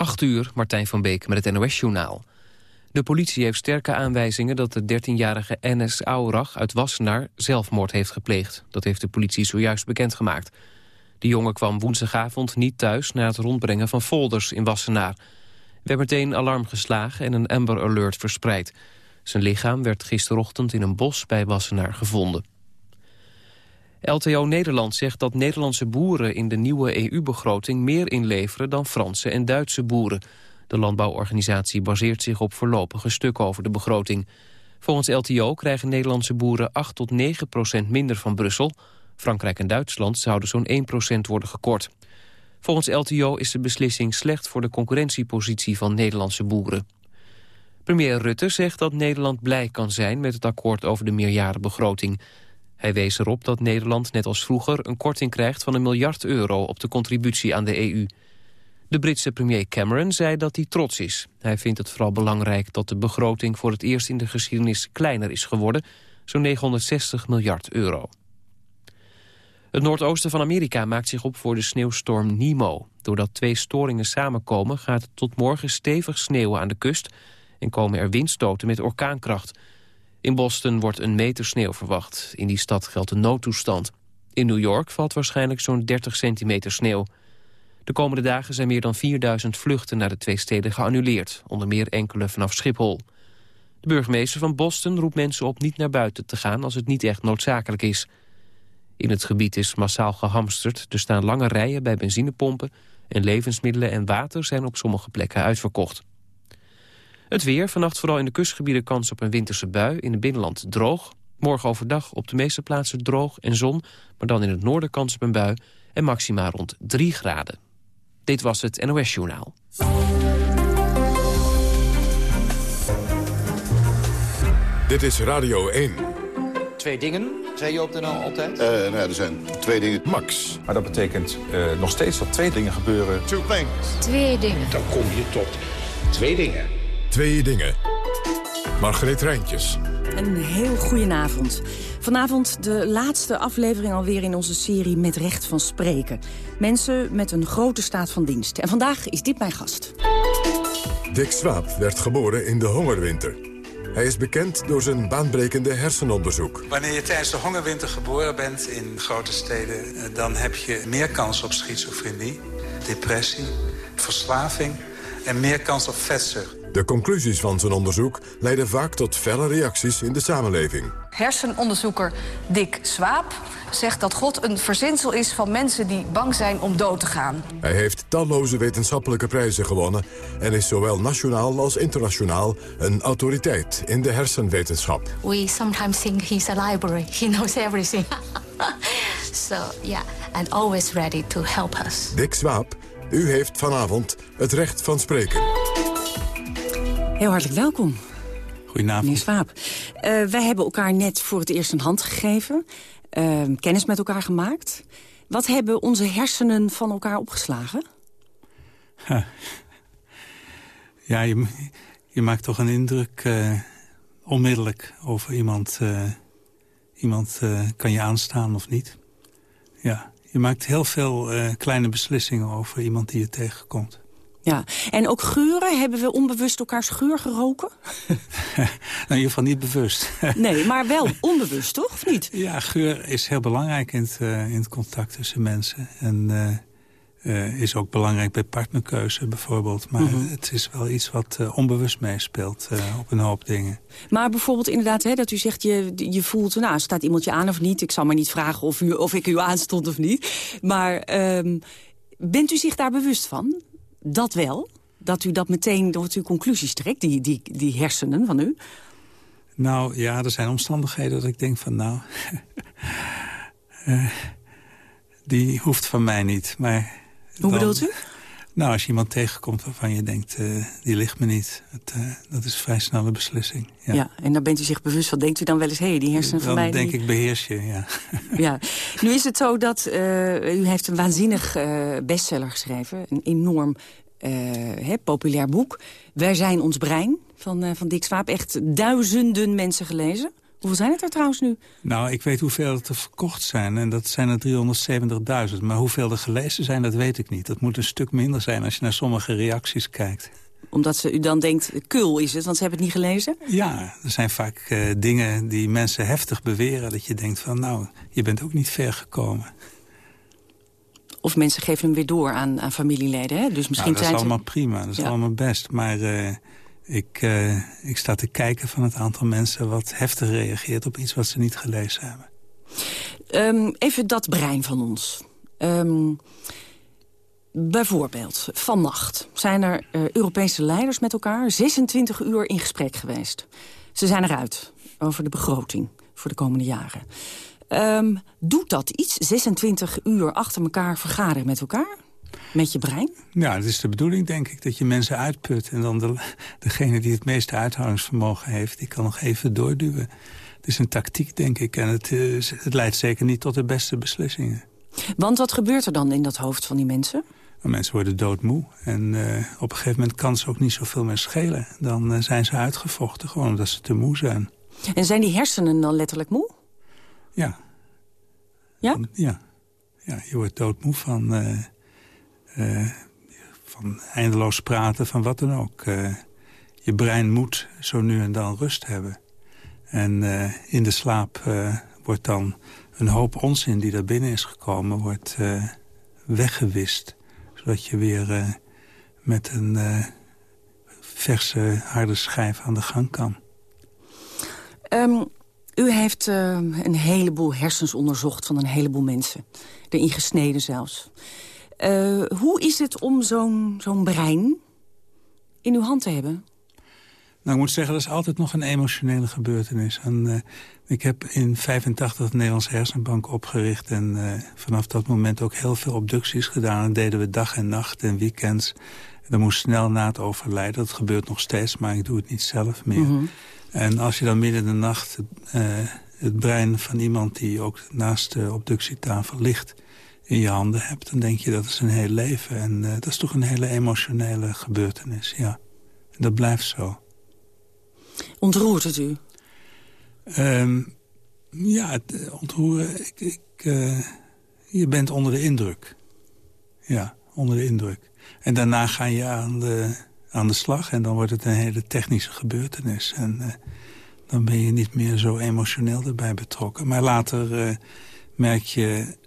8 uur, Martijn van Beek met het NOS-journaal. De politie heeft sterke aanwijzingen dat de 13-jarige Enes Aurach uit Wassenaar zelfmoord heeft gepleegd. Dat heeft de politie zojuist bekendgemaakt. De jongen kwam woensdagavond niet thuis na het rondbrengen van folders in Wassenaar. Er werd meteen alarm geslagen en een Amber Alert verspreid. Zijn lichaam werd gisterochtend in een bos bij Wassenaar gevonden. LTO Nederland zegt dat Nederlandse boeren in de nieuwe EU-begroting meer inleveren dan Franse en Duitse boeren. De landbouworganisatie baseert zich op voorlopige stukken over de begroting. Volgens LTO krijgen Nederlandse boeren 8 tot 9 procent minder van Brussel. Frankrijk en Duitsland zouden zo'n 1 procent worden gekort. Volgens LTO is de beslissing slecht voor de concurrentiepositie van Nederlandse boeren. Premier Rutte zegt dat Nederland blij kan zijn met het akkoord over de meerjarenbegroting. Hij wees erop dat Nederland net als vroeger een korting krijgt van een miljard euro op de contributie aan de EU. De Britse premier Cameron zei dat hij trots is. Hij vindt het vooral belangrijk dat de begroting voor het eerst in de geschiedenis kleiner is geworden, zo'n 960 miljard euro. Het noordoosten van Amerika maakt zich op voor de sneeuwstorm Nemo. Doordat twee storingen samenkomen gaat het tot morgen stevig sneeuwen aan de kust... en komen er windstoten met orkaankracht. In Boston wordt een meter sneeuw verwacht. In die stad geldt een noodtoestand. In New York valt waarschijnlijk zo'n 30 centimeter sneeuw. De komende dagen zijn meer dan 4000 vluchten naar de twee steden geannuleerd. Onder meer enkele vanaf Schiphol. De burgemeester van Boston roept mensen op niet naar buiten te gaan... als het niet echt noodzakelijk is. In het gebied is massaal gehamsterd. Er staan lange rijen bij benzinepompen... en levensmiddelen en water zijn op sommige plekken uitverkocht. Het weer, vannacht vooral in de kustgebieden kans op een winterse bui. In het binnenland droog. Morgen overdag op de meeste plaatsen droog en zon. Maar dan in het noorden kans op een bui. En maxima rond 3 graden. Dit was het NOS Journaal. Dit is Radio 1. Twee dingen, zei je op de NL altijd? Uh, nou er zijn twee dingen. Max. Maar dat betekent uh, nog steeds dat twee dingen gebeuren. Two things. Twee dingen. Dan kom je tot twee dingen. Twee dingen. Margreet Rijntjes. Een heel goedenavond. Vanavond de laatste aflevering alweer in onze serie Met Recht van Spreken. Mensen met een grote staat van dienst. En vandaag is dit mijn gast. Dick Swaap werd geboren in de hongerwinter. Hij is bekend door zijn baanbrekende hersenonderzoek. Wanneer je tijdens de hongerwinter geboren bent in grote steden... Eh, dan heb je meer kans op schizofrenie, depressie, verslaving... en meer kans op vetzucht. De conclusies van zijn onderzoek leiden vaak tot felle reacties in de samenleving. Hersenonderzoeker Dick Swaap zegt dat God een verzinsel is van mensen die bang zijn om dood te gaan. Hij heeft talloze wetenschappelijke prijzen gewonnen... en is zowel nationaal als internationaal een autoriteit in de hersenwetenschap. We sometimes think he's a library. He knows everything. so, yeah, and always ready to help us. Dick Swaap, u heeft vanavond het recht van spreken. Heel hartelijk welkom. Goedenavond. Meneer Swaap. Uh, wij hebben elkaar net voor het eerst een hand gegeven. Uh, kennis met elkaar gemaakt. Wat hebben onze hersenen van elkaar opgeslagen? Ha. Ja, je, je, maakt toch een indruk uh, onmiddellijk over iemand. iemand kan je aanstaan of niet. Ja, je maakt heel veel kleine beslissingen over iemand die je tegenkomt. Ja, en ook geuren, hebben we onbewust elkaars geur geroken? nou, in ieder geval niet bewust. nee, maar wel onbewust, toch? Of niet? Ja, geur is heel belangrijk in het, uh, in het contact tussen mensen. En uh, uh, is ook belangrijk bij partnerkeuze bijvoorbeeld. Maar mm -hmm. het is wel iets wat onbewust meespeelt op een hoop dingen. Maar bijvoorbeeld inderdaad, hè, dat u zegt, je, je voelt, nou, staat iemand je aan of niet? Ik zal maar niet vragen of, u, of ik u aanstond of niet. Maar um, bent u zich daar bewust van? Dat wel? Dat u dat meteen door uw conclusies trekt, die, die, die hersenen van u? Nou ja, er zijn omstandigheden dat ik denk van nou... uh, die hoeft van mij niet. Maar Hoe dan, bedoelt u? Nou, als je iemand tegenkomt waarvan je denkt, uh, die ligt me niet. Het, uh, dat is een vrij snelle beslissing. Ja. ja, en dan bent u zich bewust van. Denkt u dan wel eens, hé, hey, die hersenen van mij... Dan denk die... ik, beheers je, ja. ja. Nu is het zo dat uh, u heeft een waanzinnig bestseller geschreven. Een enorm hè, populair boek. Wij zijn ons brein, van, van Dick Swaap. Echt duizenden mensen gelezen. Hoeveel zijn het er trouwens nu? Nou, ik weet hoeveel er verkocht zijn. En dat zijn er 370.000. Maar hoeveel er gelezen zijn, dat weet ik niet. Dat moet een stuk minder zijn als je naar sommige reacties kijkt. Omdat ze u dan denkt, kul is het, want ze hebben het niet gelezen? Ja, er zijn vaak uh, dingen die mensen heftig beweren. Dat je denkt van, nou, je bent ook niet ver gekomen. Of mensen geven hem weer door aan, aan familieleden. Hè? Dus misschien nou, dat is allemaal prima, dat is allemaal best. Maar uh, ik, uh, ik sta te kijken van het aantal mensen... wat heftig reageert op iets wat ze niet gelezen hebben. Um, even dat brein van ons. Um, bijvoorbeeld, vannacht zijn er uh, Europese leiders met elkaar... 26 uur in gesprek geweest. Ze zijn eruit over de begroting voor de komende jaren. Um, doet dat iets, 26 uur achter elkaar vergaderen met elkaar? Met je brein? Ja, dat is de bedoeling, denk ik, dat je mensen uitput. En dan de, degene die het meeste uithoudingsvermogen heeft... die kan nog even doorduwen. Het is een tactiek, denk ik. En het, het leidt zeker niet tot de beste beslissingen. Want wat gebeurt er dan in dat hoofd van die mensen? Mensen worden doodmoe. En uh, op een gegeven moment kan ze ook niet zoveel meer schelen. Dan uh, zijn ze uitgevochten, gewoon omdat ze te moe zijn. En zijn die hersenen dan letterlijk moe? Ja. Ja? Ja. ja je wordt doodmoe van, uh, van eindeloos praten, van wat dan ook. Uh, je brein moet zo nu en dan rust hebben. En in de slaap wordt dan een hoop onzin die daar binnen is gekomen... wordt weggewist, zodat je weer met een verse harde schijf aan de gang kan. Um, u heeft een heleboel hersens onderzocht van een heleboel mensen. Erin gesneden zelfs. Uh, hoe is het om zo'n zo'n brein in uw hand te hebben? Nou, ik moet zeggen, dat is altijd nog een emotionele gebeurtenis. En, uh, ik heb in 85 de Nederlandse Hersenbank opgericht... en uh, vanaf dat moment ook heel veel obducties gedaan. En deden we dag en nacht en weekends. En dat moest snel na het overlijden. Dat gebeurt nog steeds, maar ik doe het niet zelf meer. Mm -hmm. En als je dan midden in de nacht uh, het brein van iemand... die ook naast de obductietafel ligt in je handen hebt... dan denk je dat is een heel leven. En uh, dat is toch een hele emotionele gebeurtenis, ja. En dat blijft zo. Ontroert het u? Um, ja, het ontroeren... Ik, ik, uh, je bent onder de indruk. Ja, onder de indruk. En daarna ga je aan de aan de slag. En dan wordt het een hele technische gebeurtenis. En uh, dan ben je niet meer zo emotioneel erbij betrokken. Maar later merk je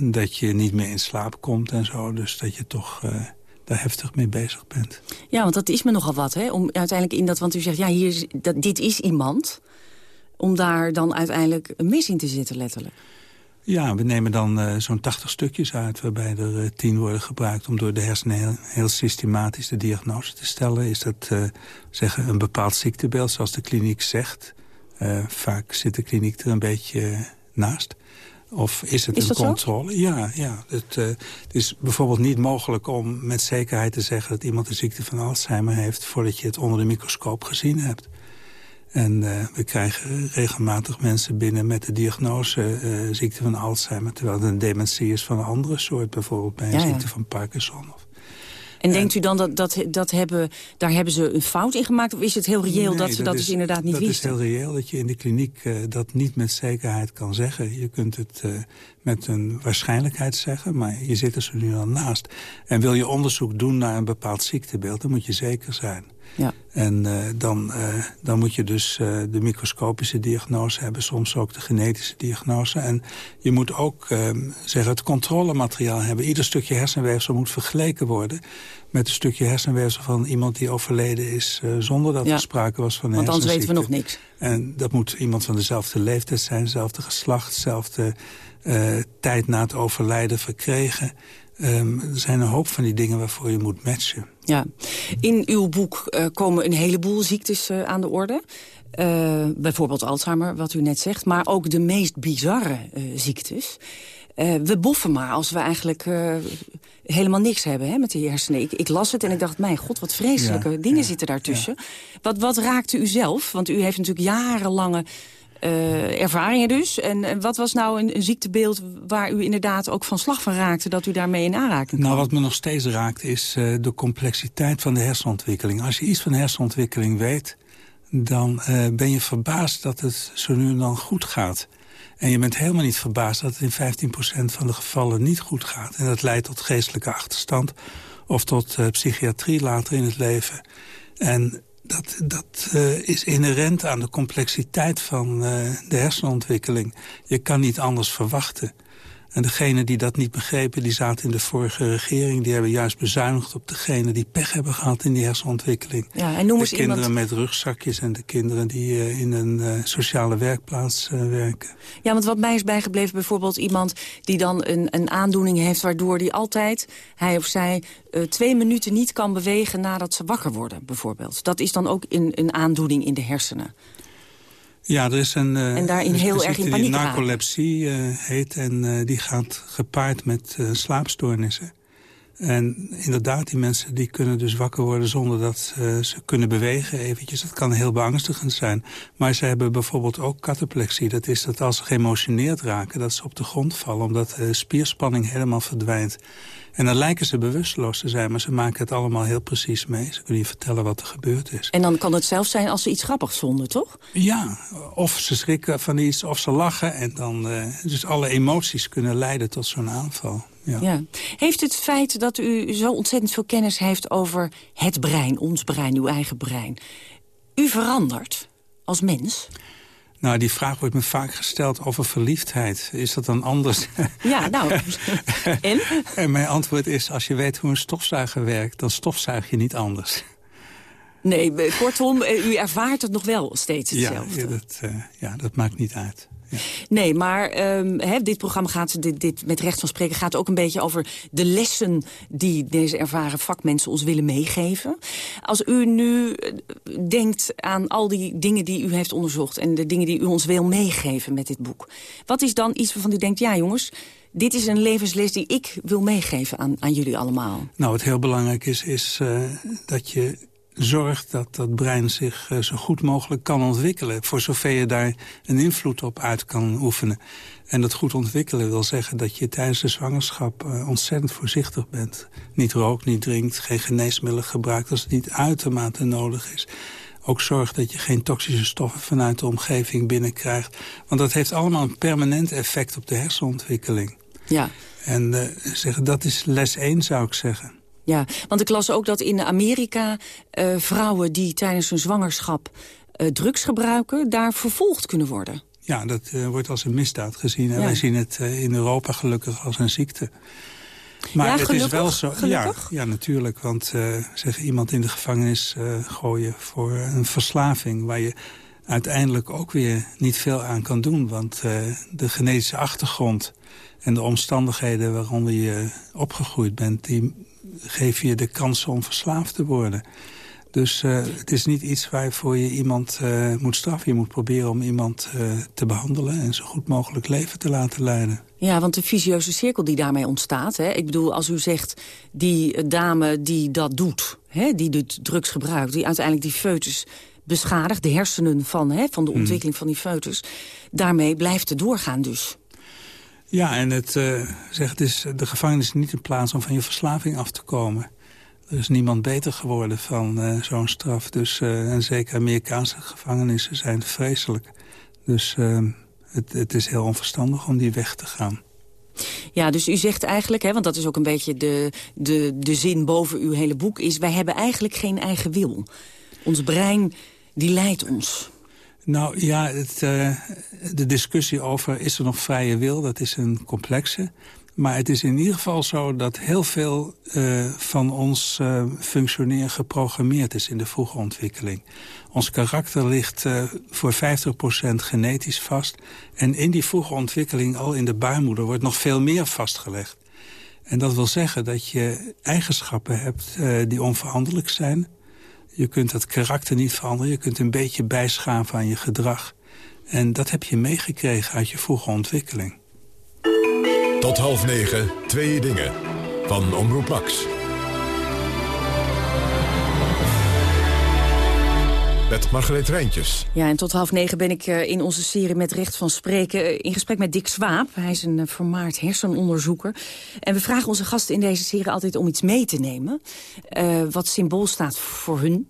dat je niet meer in slaap komt en zo. Dus dat je toch uh, daar heftig mee bezig bent. Ja, want dat is me nogal wat, hè? Om uiteindelijk in dat, want u zegt, ja, hier is, dat, dit is iemand. Om daar dan uiteindelijk een mis in te zitten, letterlijk. Ja, we nemen dan uh, zo'n 80 stukjes uit... waarbij er uh, 10 worden gebruikt om door de hersenen heel, heel systematisch de diagnose te stellen. Is dat uh, zeggen een bepaald ziektebeeld, zoals de kliniek zegt. vaak zit de kliniek er een beetje naast. Of is het is een controle? Zo? Ja, ja. Het, het, is bijvoorbeeld niet mogelijk om met zekerheid te zeggen... dat iemand de ziekte van Alzheimer heeft... voordat je het onder de microscoop gezien hebt. En uh, we krijgen regelmatig mensen binnen met de diagnose uh, ziekte van Alzheimer... terwijl het een dementie is van een andere soort, bijvoorbeeld bij een ja, ziekte ja. van Parkinson. Of, en, en denkt u dan dat, dat, dat hebben, daar hebben ze een fout in gemaakt? Of is het heel reëel nee, dat ze dat, is, dus inderdaad niet dat wisten? Dat is heel reëel dat je in de kliniek uh, dat niet met zekerheid kan zeggen. Je kunt het uh, met een waarschijnlijkheid zeggen, maar je zit er zo nu al naast. En wil je onderzoek doen naar een bepaald ziektebeeld, dan moet je zeker zijn. Ja. En uh, dan, uh, dan moet je dus uh, de microscopische diagnose hebben, soms ook de genetische diagnose. En je moet ook zeggen, het controlemateriaal hebben. Ieder stukje hersenweefsel moet vergeleken worden met een stukje hersenweefsel van iemand die overleden is... zonder dat ja. er sprake was van een Want anders weten we nog niks. En dat moet iemand van dezelfde leeftijd zijn, dezelfde geslacht... dezelfde tijd na het overlijden verkregen... Um, er zijn een hoop van die dingen waarvoor je moet matchen. Ja. In uw boek uh, komen een heleboel ziektes uh, aan de orde. Uh, bijvoorbeeld Alzheimer, wat u net zegt. Maar ook de meest bizarre ziektes. we boffen maar als we eigenlijk helemaal niks hebben hè, met die hersenen. Ik, ik, las het en ik dacht, mijn god, wat vreselijke ja, dingen ja, zitten daartussen. Ja. Wat, wat raakte u zelf? Want u heeft natuurlijk jarenlange uh, ervaringen dus. En, en, wat was nou een, een, ziektebeeld waar u inderdaad ook van slag van raakte... dat u daarmee in aanraking kwam? Nou, wat me nog steeds raakt is uh, de complexiteit van de hersenontwikkeling. Als je iets van hersenontwikkeling weet... dan eh, ben je verbaasd dat het zo nu en dan goed gaat. En je bent helemaal niet verbaasd dat het in 15% van de gevallen niet goed gaat. En dat leidt tot geestelijke achterstand of tot psychiatrie later in het leven. En dat, dat uh, is inherent aan de complexiteit van uh, de hersenontwikkeling. Je kan niet anders verwachten. En degenen die dat niet begrepen, die zaten in de vorige regering... die hebben juist bezuinigd op degenen die pech hebben gehad in die hersenontwikkeling. Ja, en noem de kinderen met rugzakjes en de kinderen die uh, in een uh, sociale werkplaats uh, werken. Ja, want wat mij is bijgebleven, bijvoorbeeld iemand die dan een, een aandoening heeft... waardoor die altijd, hij of zij, twee minuten niet kan bewegen nadat ze wakker worden, bijvoorbeeld. Dat is dan ook in, een aandoening in de hersenen. Ja, er is een, uh, en daarin heel erg in paniek die narcolepsie uh, heet en uh, die gaat gepaard met slaapstoornissen. En inderdaad, die mensen die kunnen dus wakker worden zonder dat uh, ze kunnen bewegen eventjes. Dat kan heel beangstigend zijn. Maar ze hebben bijvoorbeeld ook cataplexie. Dat is dat als ze geëmotioneerd raken, dat ze op de grond vallen... omdat de spierspanning helemaal verdwijnt. En dan lijken ze bewusteloos te zijn, maar ze maken het allemaal heel precies mee. Ze kunnen je vertellen wat er gebeurd is. En dan kan het zelfs zijn als ze iets grappigs vonden, toch? Ja, of ze schrikken van iets, of ze lachen. En dan, uh, dus alle emoties kunnen leiden tot zo'n aanval. Ja. ja. Heeft het feit dat u zo ontzettend veel kennis heeft over het brein, ons brein, uw eigen brein... u veranderd als mens? Nou, die vraag wordt me vaak gesteld over verliefdheid. Is dat dan anders? Ja, nou, en? En mijn antwoord is, als je weet hoe een stofzuiger werkt... dan stofzuig je niet anders. Nee, kortom, u ervaart het nog wel steeds hetzelfde. Ja, dat, uh, ja, dat maakt niet uit. Nee, maar he, dit programma gaat, dit, met recht van spreken... gaat ook een beetje over de lessen die deze ervaren vakmensen ons willen meegeven. Als u nu denkt aan al die dingen die u heeft onderzocht... en de dingen die u ons wil meegeven met dit boek. Wat is dan iets waarvan u denkt, ja jongens... Dit is een levensles die ik wil meegeven aan, aan jullie allemaal. Nou, wat heel belangrijk is, is uh, dat je zorgt dat dat brein zich uh, zo goed mogelijk kan ontwikkelen. Voor zover je daar een invloed op uit kan oefenen. En dat goed ontwikkelen wil zeggen dat je tijdens de zwangerschap uh, ontzettend voorzichtig bent. Niet rookt, niet drinkt, geen geneesmiddelen gebruikt als het niet uitermate nodig is. Ook zorg dat je geen toxische stoffen vanuit de omgeving binnenkrijgt. Want dat heeft allemaal een permanent effect op de hersenontwikkeling. Ja. En uh, zeg, dat is les 1 zou ik zeggen. Ja, want ik las ook dat in Amerika uh, vrouwen die tijdens hun zwangerschap uh, drugs gebruiken... daar vervolgd kunnen worden. Ja, dat uh, wordt als een misdaad gezien. En ja. wij zien het in Europa gelukkig als een ziekte. Maar ja, het gelukkig, is wel zo. Ja, ja, natuurlijk. Want zeg, iemand in de gevangenis gooien voor een verslaving... waar je uiteindelijk ook weer niet veel aan kan doen. Want de genetische achtergrond en de omstandigheden waaronder je opgegroeid bent... die geef je de kans om verslaafd te worden. Dus uh, het is niet iets waarvoor je iemand uh, moet straffen. Je moet proberen om iemand uh, te behandelen... en zo goed mogelijk leven te laten leiden. Ja, want de visieuze cirkel die daarmee ontstaat... Hè, ik bedoel, als u zegt, die dame die dat doet... Hè, die doet drugs gebruikt, die uiteindelijk die foetus beschadigt... de hersenen van, hè, van de ontwikkeling van die foetus... daarmee blijft het doorgaan dus. Ja, en het, uh, zeg, het is, de gevangenis is niet een plaats om van je verslaving af te komen. Er is niemand beter geworden van uh, zo'n straf. Dus, uh, en zeker Amerikaanse gevangenissen zijn vreselijk. Dus het, het is heel onverstandig om die weg te gaan. Ja, dus u zegt eigenlijk, hè, want dat is ook een beetje de, de, de zin boven uw hele boek... is wij hebben eigenlijk geen eigen wil. Ons brein, die leidt ons. Nou ja, het, uh, de discussie over is er nog vrije wil, dat is een complexe. Maar het is in ieder geval zo dat heel veel uh, van ons uh, functioneren geprogrammeerd is in de vroege ontwikkeling. Ons karakter ligt voor 50% genetisch vast. En in die vroege ontwikkeling, al in de baarmoeder, wordt nog veel meer vastgelegd. En dat wil zeggen dat je eigenschappen hebt die onveranderlijk zijn je kunt dat karakter niet veranderen. Je kunt een beetje bijschaven aan je gedrag. En dat heb je meegekregen uit je vroege ontwikkeling. Tot half negen, twee dingen. Van Omroep Max. Met Margreet Rijntjes. Ja, en tot half negen ben ik uh, in onze serie met recht van spreken... Uh, in gesprek met Dick Swaap. Hij is een uh, vermaard hersenonderzoeker. En we vragen onze gasten in deze serie altijd om iets mee te nemen... wat symbool staat voor hun.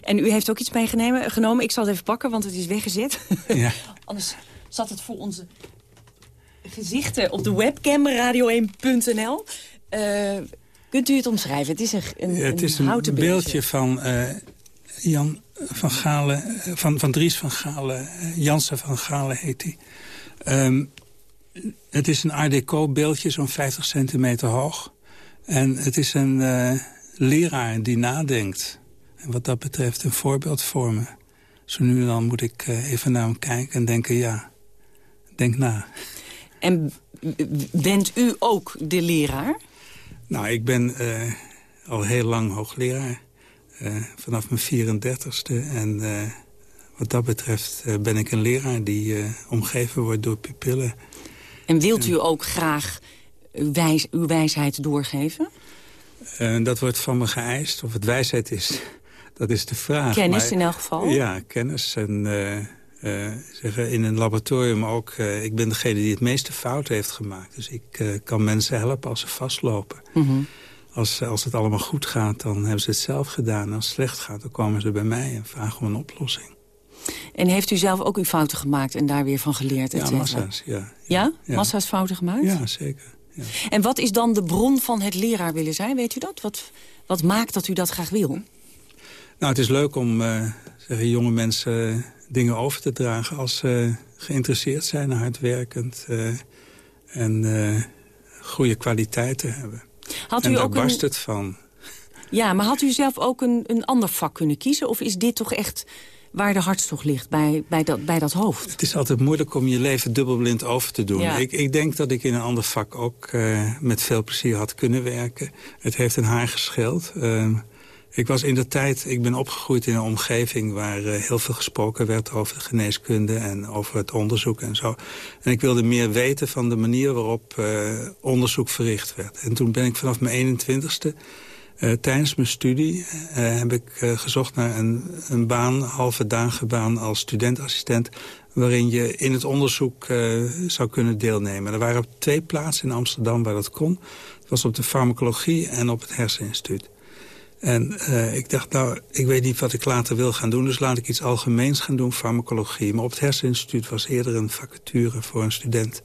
En u heeft ook iets meegenomen. Genomen. Ik zal het even pakken, want het is weggezet. Ja. Anders zat het voor onze gezichten op de webcam radio1.nl. Uh, kunt u het omschrijven? Het is een, een, Ja, het is een een houten beeldje van eh, Jan van Galen, eh, van, van Dries van Galen, eh, Jansen van Galen heet hij. Ehm, het is een art deco beeldje, zo'n 50 centimeter hoog. En het is een eh, leraar die nadenkt. En wat dat betreft een voorbeeld voor me. Zo nu en dan moet ik even naar hem kijken en denken, ja, denk na. En bent u ook de leraar? Nou, ik ben al heel lang hoogleraar. Eh, vanaf mijn 34ste. En eh, wat dat betreft eh, ben ik een leraar die omgeven wordt door pupillen. En wilt u ook graag uw, wijs, uw wijsheid doorgeven? Dat wordt van me geëist. Of het wijsheid is, dat is de vraag. Kennis Maar- in elk geval? Ja, kennis. En zeggen, in een laboratorium ook... ik ben degene die het meeste fouten heeft gemaakt. Dus ik kan mensen helpen als ze vastlopen. Mhm. Als, als het allemaal goed gaat, dan hebben ze het zelf gedaan. Als het slecht gaat, dan komen ze bij mij en vragen om een oplossing. En heeft u zelf ook uw fouten gemaakt en daar weer van geleerd? et Ja, massa's, ja. Ja? Ja. Massa's fouten gemaakt? Ja, zeker. Ja. En wat is dan de bron van het leraar willen zijn? Weet u dat? Wat, wat maakt dat u dat graag wil? Nou, het is leuk om eh, zeggen, jonge mensen eh, dingen over te dragen... als ze geïnteresseerd zijn, hardwerkend eh, en eh, goede kwaliteiten hebben. Had en u daar ook een- barst het van. Ja, maar had u zelf ook een, een ander vak kunnen kiezen? Of is dit toch echt waar de hartstocht ligt, bij, bij, dat, bij dat hoofd? Het is altijd moeilijk om je leven dubbelblind over te doen. Ja. Ik, ik denk dat ik in een ander vak ook eh, met veel plezier had kunnen werken. Het heeft een haar gescheeld. Ehm, ik was in de tijd, ik ben opgegroeid in een omgeving... waar eh, heel veel gesproken werd over de geneeskunde en over het onderzoek en zo. En ik wilde meer weten van de manier waarop eh, onderzoek verricht werd. En toen ben ik vanaf mijn 21ste... eh, tijdens mijn studie heb ik gezocht naar een, een baan, halve dagen baan als studentassistent, waarin je in het onderzoek zou kunnen deelnemen. Er waren twee plaatsen in Amsterdam waar dat kon. Het was op de farmacologie en op het herseninstituut. En eh, ik dacht, nou, ik weet niet wat ik later wil gaan doen... dus laat ik iets algemeens gaan doen, farmacologie. Maar op het herseninstituut was eerder een vacature voor een student.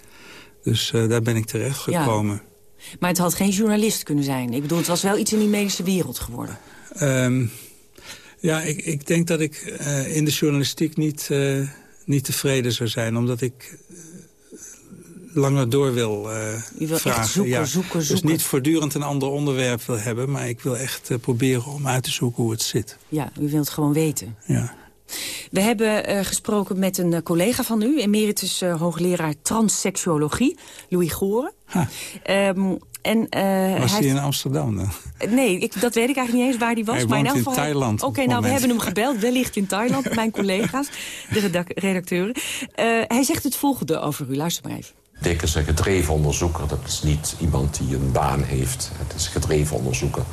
Dus eh, daar ben ik terecht gekomen. Maar het had geen journalist kunnen zijn. Ik bedoel, het was wel iets in die medische wereld geworden. Ehm, ja, ik, ik denk dat ik eh, in de journalistiek niet, niet tevreden zou zijn. Omdat ik langer door wil, U wil echt vragen. zoeken, ja. zoeken, Dus niet voortdurend een ander onderwerp wil hebben. Maar ik wil echt eh, proberen om uit te zoeken hoe het zit. Ja, u wilt gewoon weten. Ja. We hebben eh, gesproken met een collega van u, emeritus eh, hoogleraar transseksuologie, Louis Goren. Ehm, en, Was hij hij in Amsterdam dan? Nee, ik, dat weet ik eigenlijk niet eens waar die was. Hij maar in in Thailand Oké, nou, we hebben hem gebeld. Wellicht in Thailand, mijn collega's, de redac- redacteuren. Hij zegt het volgende over u. Luister maar even. Dick is een gedreven onderzoeker. Dat is niet iemand die een baan heeft. Het is een gedreven onderzoeker.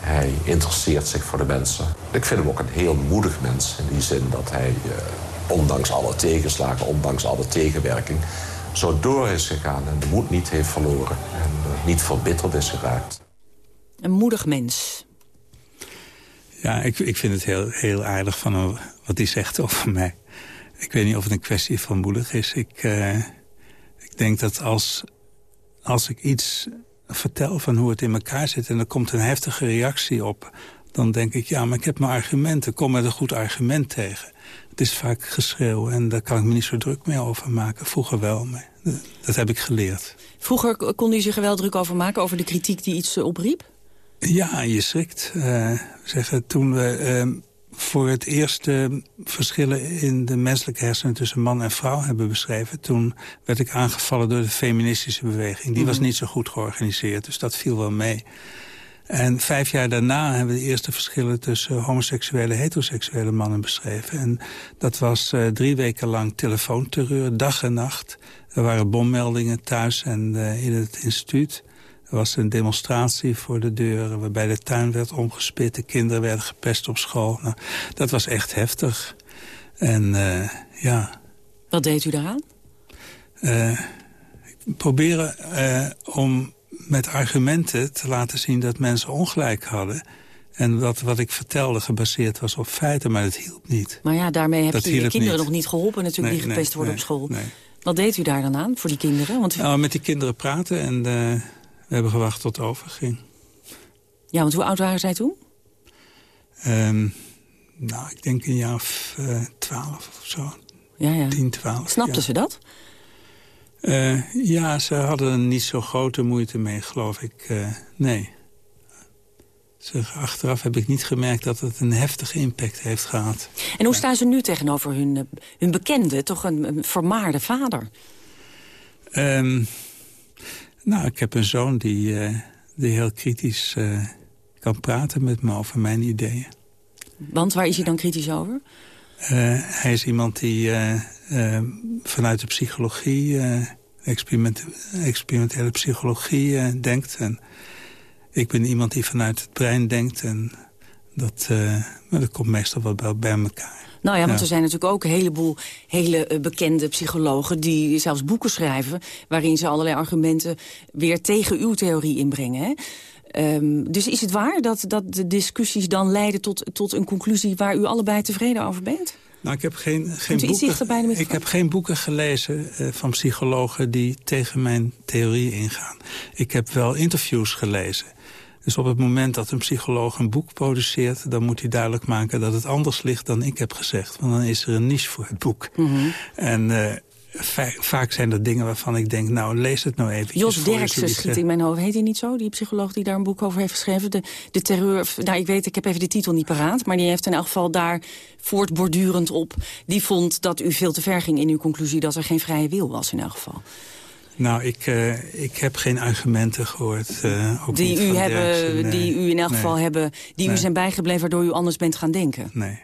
Hij interesseert zich voor de mensen. Ik vind hem ook een heel moedig mens. In die zin dat hij, eh, ondanks alle tegenslagen, ondanks alle tegenwerking... zo door is gegaan en de moed niet heeft verloren. En eh, niet verbitterd is geraakt. Een moedig mens. Ja, ik, ik vind het heel, heel aardig van hem, wat hij zegt over mij. Ik weet niet of het een kwestie van moedig is. Ik, eh, ik denk dat als, als ik iets vertel van hoe het in elkaar zit... en er komt een heftige reactie op... dan denk ik, ja, maar ik heb mijn argumenten. Kom met een goed argument tegen. Het is vaak geschreeuw en daar kan ik me niet zo druk mee over maken. Vroeger wel, maar dat, heb ik geleerd. Vroeger kon u zich er wel druk over maken, over de kritiek die iets eh, opriep? Ja, je schrikt. Eh, zeggen, toen we eh, voor het eerst de verschillen in de menselijke hersenen tussen man en vrouw hebben beschreven... toen werd ik aangevallen door de feministische beweging. Die was niet zo goed georganiseerd, dus dat viel wel mee. En vijf jaar daarna hebben we de eerste verschillen tussen homoseksuele en heteroseksuele mannen beschreven. En dat was eh, drie weken lang telefoonterreur, dag en nacht. Er waren bommeldingen thuis en eh, in het instituut. Er was een demonstratie voor de deuren waarbij de tuin werd omgespit. De kinderen werden gepest op school. Nou, dat was echt heftig. En eh, ja, Wat deed u daaraan? eh, proberen eh, om met argumenten te laten zien dat mensen ongelijk hadden... En wat, wat ik vertelde gebaseerd was op feiten, maar het hielp niet. Maar ja, daarmee heb Dat je je hielp kinderen niet. nog niet geholpen natuurlijk... die gepest nee, worden nee, op school. Wat deed u daar dan aan voor die kinderen? Want, Nou, met die kinderen praten en we hebben gewacht tot het overging. ja, want hoe oud waren zij toen? Ehm, nou, ik denk een jaar of eh, twaalf of zo. Ja, ja. 10, 12. Snapten ja. ze dat? Eh, ja, ze hadden er niet zo grote moeite mee, geloof ik. Eh, nee. Ze, achteraf heb ik niet gemerkt dat het een heftige impact heeft gehad. En hoe staan ze nu tegenover hun, hun bekende, toch een, een vermaarde vader? Ehm, nou, ik heb een zoon die, eh, die heel kritisch eh, kan praten met me over mijn ideeën. Want waar is hij dan kritisch over? Eh, hij is iemand die vanuit de psychologie, experiment, experimentele psychologie denkt. En ik ben iemand die vanuit het brein denkt. En dat, maar dat komt meestal wel bij, bij elkaar. Nou ja, want Ja. er zijn natuurlijk ook een heleboel hele eh, bekende psychologen... die zelfs boeken schrijven waarin ze allerlei argumenten... weer tegen uw theorie inbrengen. Hè? Ehm, dus is het waar dat, dat de discussies dan leiden tot, tot een conclusie... waar u allebei tevreden over bent? Nou, ik heb geen, geen, boeken, ik heb geen boeken gelezen eh, van psychologen die tegen mijn theorie ingaan. Ik heb wel interviews gelezen. Dus op het moment dat een psycholoog een boek produceert... dan moet hij duidelijk maken dat het anders ligt dan ik heb gezegd. Want dan is er een niche voor het boek. Mhm. En eh, va- vaak zijn er dingen waarvan ik denk... nou, lees het nou even. Jos Derksen schiet in mijn hoofd. Heet hij niet zo, die psycholoog die daar een boek over heeft geschreven? De, de terreur, nou ik weet, ik heb even de titel niet paraat... maar die heeft in elk geval daar voortbordurend op... die vond dat u veel te ver ging in uw conclusie... dat er geen vrije wil was in elk geval. Nou, ik, eh, ik heb geen argumenten gehoord. eh, ook Die u, hebben, Derksen, nee. die u in elk Nee. geval hebben, die u zijn bijgebleven... waardoor u anders bent gaan denken. Nee.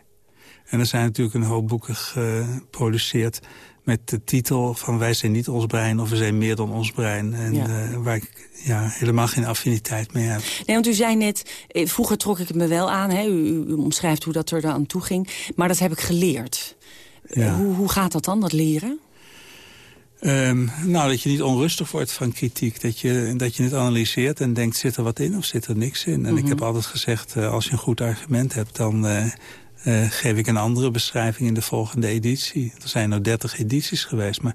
En er zijn natuurlijk een hoop boeken geproduceerd met de titel van wij zijn niet ons brein of we zijn meer dan ons brein. En Ja. eh, waar ik ja, helemaal geen affiniteit mee heb. Nee, want u zei net, vroeger trok ik het me wel aan. Hè? U, u, u omschrijft hoe dat er aan toe ging. Maar dat heb ik geleerd. Ja. Hoe, hoe gaat dat dan, dat leren? Ehm, nou, dat je niet onrustig wordt van kritiek. Dat je, dat je het analyseert en denkt, zit er wat in of zit er niks in? En ik Mhm. heb altijd gezegd, eh, als je een goed argument hebt... dan eh, eh, geef ik een andere beschrijving in de volgende editie. Er zijn er dertig edities geweest, maar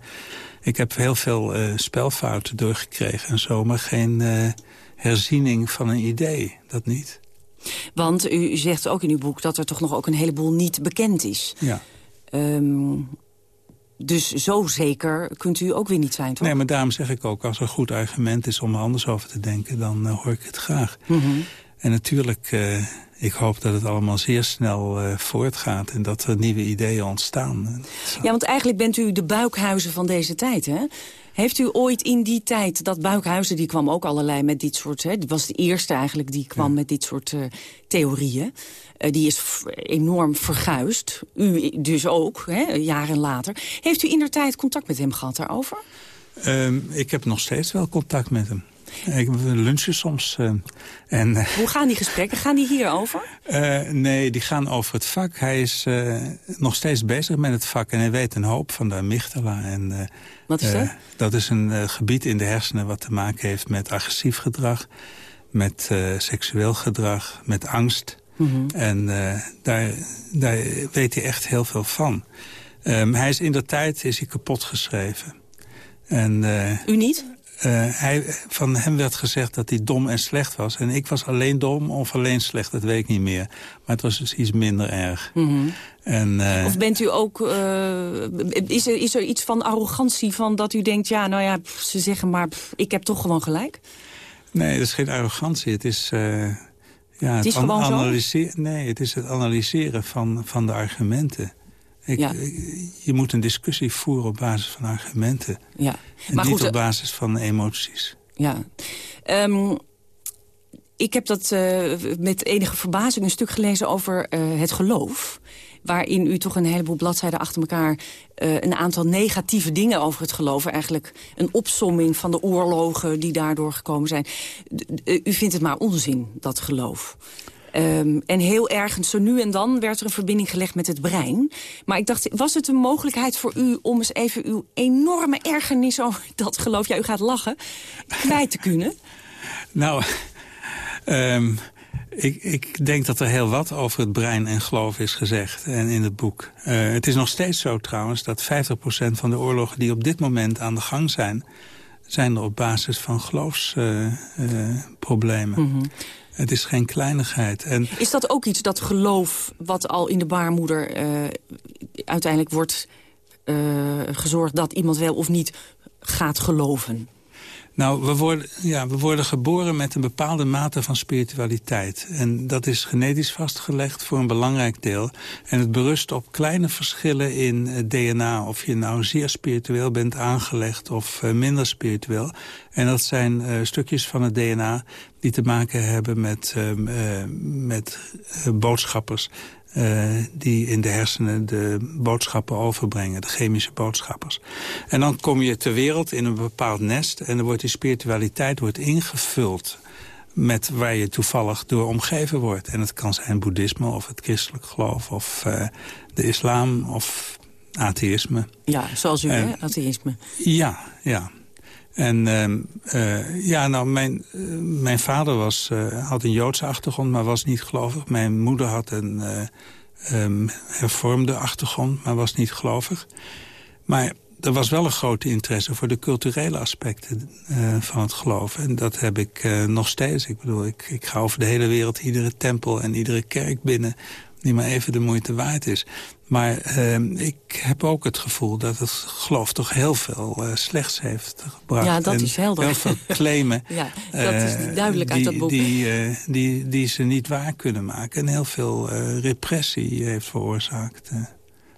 ik heb heel veel spelfouten doorgekregen en zo... maar geen herziening van een idee, dat niet. Want u, u zegt ook in uw boek dat er toch nog ook een heleboel niet bekend is. Ja. Ehm, dus zo zeker kunt u ook weer niet zijn, toch? Nee, maar daarom zeg ik ook, als er een goed argument is om er anders over te denken... dan eh, hoor ik het graag. Mhm. En natuurlijk, eh, ik hoop dat het allemaal zeer snel eh, voortgaat... en dat er nieuwe ideeën ontstaan. Ja, want eigenlijk bent u de buikhuizen van deze tijd, hè? Heeft u ooit in die tijd, dat Buikhuizen, die kwam ook allerlei met dit soort... Hè, die was de eerste eigenlijk die kwam met dit soort eh, theorieën. Eh, die is enorm verguisd. U dus ook, hè, jaren later. Heeft u in der tijd contact met hem gehad daarover? Ehm, ik heb nog steeds wel contact met hem. Ik we lunchen soms. eh, en, eh, Hoe gaan die gesprekken? Gaan die hierover? eh, nee, die gaan over het vak. Hij is eh, nog steeds bezig met het vak en hij weet een hoop van de amygdala. En, eh, Wat is eh, dat? dat is een eh, gebied in de hersenen wat te maken heeft met agressief gedrag... met eh, seksueel gedrag, met angst. Mhm. En eh, daar, daar weet hij echt heel veel van. Ehm, hij is in de tijd is hij kapot geschreven. En, eh, U niet? Eh, hij, van hem werd gezegd dat hij dom en slecht was. En ik was alleen dom of alleen slecht, dat weet ik niet meer. Maar het was dus iets minder erg. Mhm. En, eh, Of bent u ook... eh, is, er, is er iets van arrogantie van dat u denkt... ja, nou ja, pff, ze zeggen maar, pff, ik heb toch gewoon gelijk? Nee, dat is geen arrogantie. Het is, ja, Het is gewoon zo? Nee, het is het analyseren van, van de argumenten. Ik, Ja. ik- je moet een discussie voeren op basis van argumenten. Ja. En Maar niet goed, op eh, basis van emoties. Ja. Ehm, ik heb dat eh, met enige verbazing een stuk gelezen over eh, het geloof. Waarin u toch een heleboel bladzijden achter elkaar... eh, een aantal negatieve dingen over het geloof... eigenlijk een opsomming van de oorlogen die daardoor gekomen zijn. D- u vindt het maar onzin, dat geloof. Ehm, en heel ergens, zo nu en dan, werd er een verbinding gelegd met het brein. Maar ik dacht, was het een mogelijkheid voor u... om eens even uw enorme ergernis over dat geloof... ja, u gaat lachen, kwijt te kunnen? Nou, ehm, Ik, ik, denk dat er heel wat over het brein en geloof is gezegd en in het boek. Uh, het is nog steeds zo trouwens dat 50% van de oorlogen die op dit moment aan de gang zijn... zijn er op basis van geloofsproblemen. Uh, mm -hmm. Het is geen kleinigheid. En is dat ook iets, dat geloof wat al in de baarmoeder uh, uiteindelijk wordt gezorgd... dat iemand wel of niet gaat geloven? Nou, we worden, ja, we worden geboren met een bepaalde mate van spiritualiteit. En dat is genetisch vastgelegd voor een belangrijk deel. En het berust op kleine verschillen in het DNA. Of je nou zeer spiritueel bent aangelegd of uh, minder spiritueel. En dat zijn uh, stukjes van het DNA die te maken hebben met, uh, met boodschappers uh, die in de hersenen de boodschappen overbrengen, de chemische boodschappers. En dan kom je ter wereld in een bepaald nest en dan wordt die spiritualiteit wordt ingevuld met waar je toevallig door omgeven wordt. En het kan zijn boeddhisme of het christelijk geloof of uh, de islam of atheïsme. Ja, zoals u, en, hè, atheïsme. Ja, ja. En uh, ja, nou, mijn, uh, mijn vader was, uh, had een Joodse achtergrond, maar was niet gelovig. Mijn moeder had een um, hervormde achtergrond, maar was niet gelovig. Maar er was wel een grote interesse voor de culturele aspecten van het geloof. En dat heb ik nog steeds. Ik bedoel, ik, ik ga over de hele wereld iedere tempel en iedere kerk binnen die maar even de moeite waard is. Maar uh, ik heb ook het gevoel dat het geloof toch heel veel uh, slechts heeft gebracht. Ja, dat is helder. Heel veel claimen. ja, dat is eh, duidelijk die, uit dat boek. Die, uh, die, die ze niet waar kunnen maken. En heel veel repressie heeft veroorzaakt.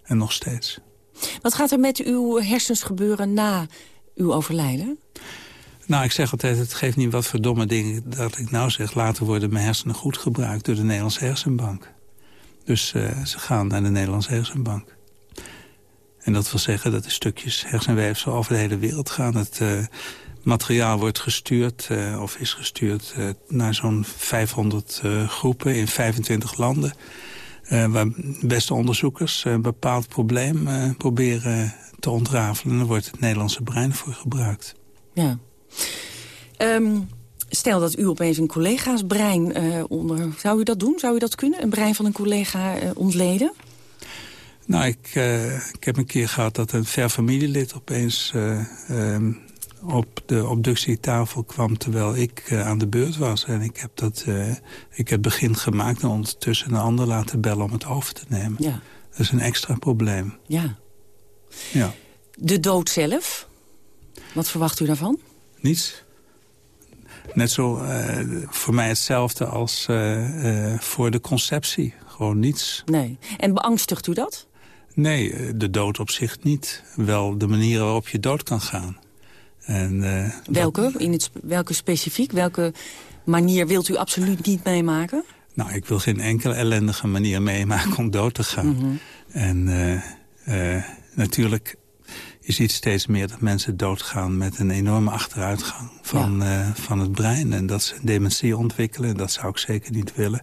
en nog steeds. Wat gaat er met uw hersens gebeuren na uw overlijden? Nou, ik zeg altijd, het geeft niet wat voor domme dingen dat ik nou zeg... later worden mijn hersenen goed gebruikt door de Nederlandse hersenbank. Dus uh, ze gaan naar de Nederlandse hersenbank. En dat wil zeggen dat de stukjes hersenweefsel over de hele wereld gaan. Het uh, materiaal wordt gestuurd, uh, of is gestuurd, naar zo'n 500 groepen in 25 landen. waar beste onderzoekers een bepaald probleem proberen te ontrafelen. En daar wordt het Nederlandse brein voor gebruikt. Ja. Um, Stel dat u opeens een collega's brein uh, onder... Zou u dat doen? Zou u dat kunnen? Een brein van een collega uh, ontleden? Nou, ik, uh, ik heb een keer gehad dat een ver familielid opeens um, op de obductietafel kwam... terwijl ik aan de beurt was. En ik heb, dat, ik heb begin gemaakt en ondertussen een ander laten bellen om het over te nemen. Ja. Dat is een extra probleem. Ja. ja. De dood zelf? Wat verwacht u daarvan? Niets net zo uh, voor mij hetzelfde als uh, uh, voor de conceptie. Gewoon niets. Nee. En beangstigt u dat? Nee, de dood op zich niet. Wel de manier waarop je dood kan gaan. En, welke? In het, welke specifiek? Welke manier wilt u absoluut niet meemaken? Nou, ik wil geen enkele ellendige manier meemaken om dood te gaan. Mm -hmm. En natuurlijk je ziet steeds meer dat mensen doodgaan met een enorme achteruitgang van, ja. uh, van het brein. En dat ze dementie ontwikkelen. Dat zou ik zeker niet willen.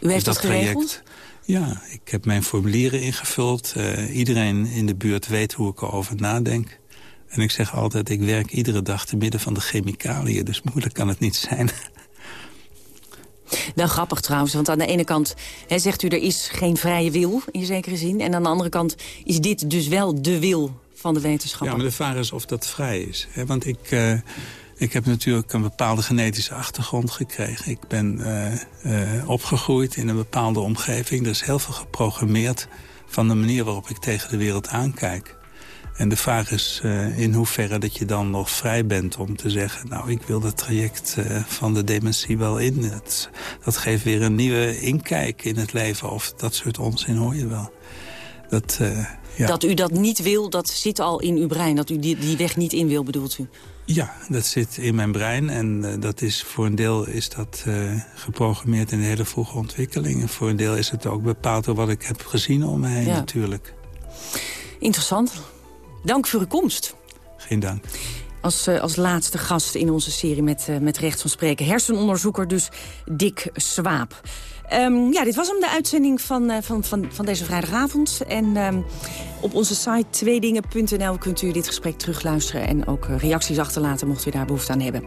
U heeft dus dat, geregeld? ja, ik heb mijn formulieren ingevuld. Uh, iedereen in de buurt weet hoe ik erover nadenk. En ik zeg altijd, ik werk iedere dag te midden van de chemicaliën. Dus moeilijk kan het niet zijn. Wel grappig trouwens, want aan de ene kant hè, zegt u... er is geen vrije wil, in zekere zin. En aan de andere kant is dit dus wel de wil van de. Ja, maar de vraag is of dat vrij is. Hè? Want ik, uh, ik heb natuurlijk een bepaalde genetische achtergrond gekregen. Ik ben uh, uh, opgegroeid in een bepaalde omgeving. Er is heel veel geprogrammeerd van de manier waarop ik tegen de wereld aankijk. En de vraag is in hoeverre dat je dan nog vrij bent om te zeggen... nou, ik wil dat traject van de dementie wel in. Het, dat geeft weer een nieuwe inkijk in het leven. Of dat soort onzin hoor je wel. Dat, ja. Dat u dat niet wil, dat zit al in uw brein. Dat u die, die weg niet in wil, bedoelt u? Ja, dat zit in mijn brein. En uh, dat is, voor een deel is dat uh, geprogrammeerd in de hele vroege ontwikkeling. En voor een deel is het ook bepaald door wat ik heb gezien om me heen ja. natuurlijk. Interessant. Dank voor uw komst. Geen dank. Als, uh, als laatste gast in onze serie met, met recht van spreken. Hersenonderzoeker dus Dick Swaap. Um, ja, dit was hem, de uitzending van, uh, van, van, van deze vrijdagavond. En um, op onze site tweedingen.nl kunt u dit gesprek terugluisteren... en ook uh, reacties achterlaten, mocht u daar behoefte aan hebben.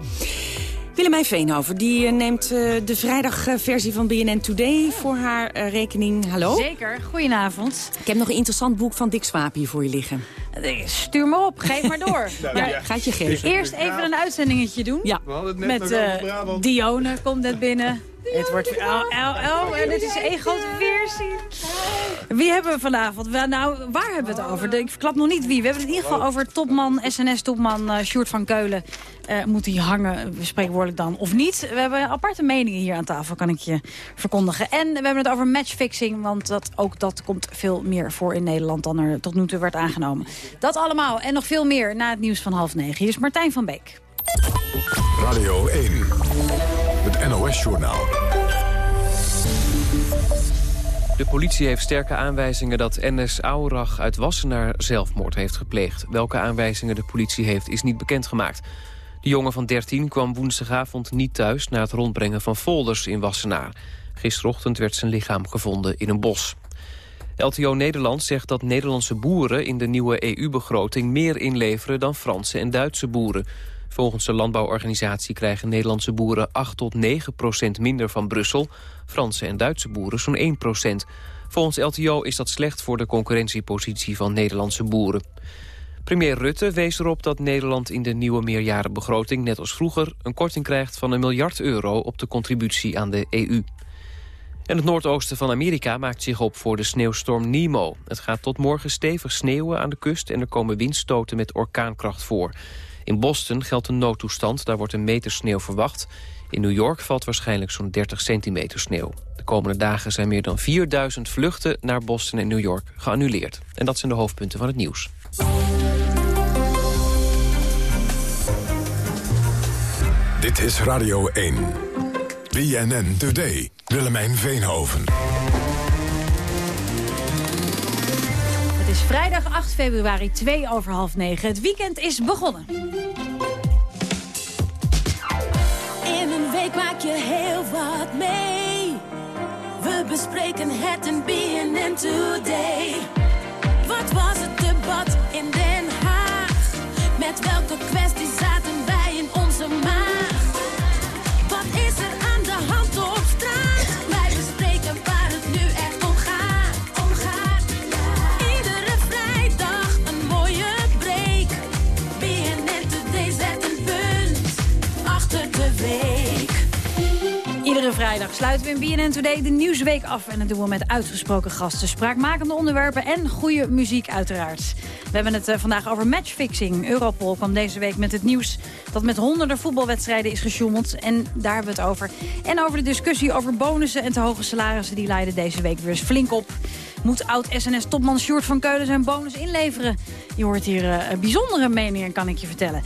Willemijn Veenhoven die eh, neemt uh, de vrijdagversie van BNN Today voor haar uh, rekening. Hallo? Zeker, goedenavond. Ik heb nog een interessant boek van Dick Swaap hier voor je liggen. Stuur me op, geef maar door. nou, ja, gaat je geven. Eerst even een uitzendingetje doen. Ja. Met Dione komt net binnen. Het wordt. Oh, oh, oh, en dit is één grote weerzien. Wie hebben we vanavond? Nou, waar hebben we het over? Ik verklap nog niet wie. We hebben het in ieder geval over topman, SNS-topman uh, Sjoerd van Keulen. Uh, moet hij hangen, spreekwoordelijk dan, of niet? We hebben aparte meningen hier aan tafel, kan ik je verkondigen. En we hebben het over matchfixing, want dat, ook dat komt veel meer voor in Nederland... dan er tot nu toe werd aangenomen. Dat allemaal en nog veel meer na het nieuws van half negen. Hier is Martijn van Beek. Radio 1, het NOS-journaal. De politie heeft sterke aanwijzingen dat Enes Aurach uit Wassenaar zelfmoord heeft gepleegd. Welke aanwijzingen de politie heeft is niet bekendgemaakt. De jongen van 13 kwam woensdagavond niet thuis na het rondbrengen van folders in Wassenaar. Gisterochtend werd zijn lichaam gevonden in een bos. LTO Nederland zegt dat Nederlandse boeren in de nieuwe EU-begroting meer inleveren dan Franse en Duitse boeren. Volgens de landbouworganisatie krijgen Nederlandse boeren 8 tot 9 procent minder van Brussel. Franse en Duitse boeren zo'n 1 procent. Volgens LTO is dat slecht voor de concurrentiepositie van Nederlandse boeren. Premier Rutte wees erop dat Nederland in de nieuwe meerjarenbegroting... net als vroeger een korting krijgt van een miljard euro op de contributie aan de EU. En het noordoosten van Amerika maakt zich op voor de sneeuwstorm Nemo. Het gaat tot morgen stevig sneeuwen aan de kust... en er komen windstoten met orkaankracht voor. In Boston geldt een noodtoestand, daar wordt een meter sneeuw verwacht. In New York valt waarschijnlijk zo'n 30 centimeter sneeuw. De komende dagen zijn meer dan 4000 vluchten naar Boston en New York geannuleerd. En dat zijn de hoofdpunten van het nieuws. Dit is Radio 1. BNN Today. Willemijn Veenhoven. Vrijdag 8 februari, 2 over half 9. Het weekend is begonnen. In een week maak je heel wat mee. We bespreken het in BNN Today. Wat was het debat in Den Haag? Met welke kwesties zaten Sluiten we in BNN Today de Nieuwsweek af. En dat doen we met uitgesproken gasten, spraakmakende onderwerpen en goede muziek uiteraard. We hebben het eh, vandaag over matchfixing. Europol kwam deze week met het nieuws dat met honderden voetbalwedstrijden is gesjoemeld. En daar hebben we het over. En over de discussie over bonussen en te hoge salarissen. Die leiden deze week weer eens flink op. Moet oud-SNS-topman Sjoerd van Keulen zijn bonus inleveren? Je hoort hier uh, bijzondere meningen, kan ik je vertellen.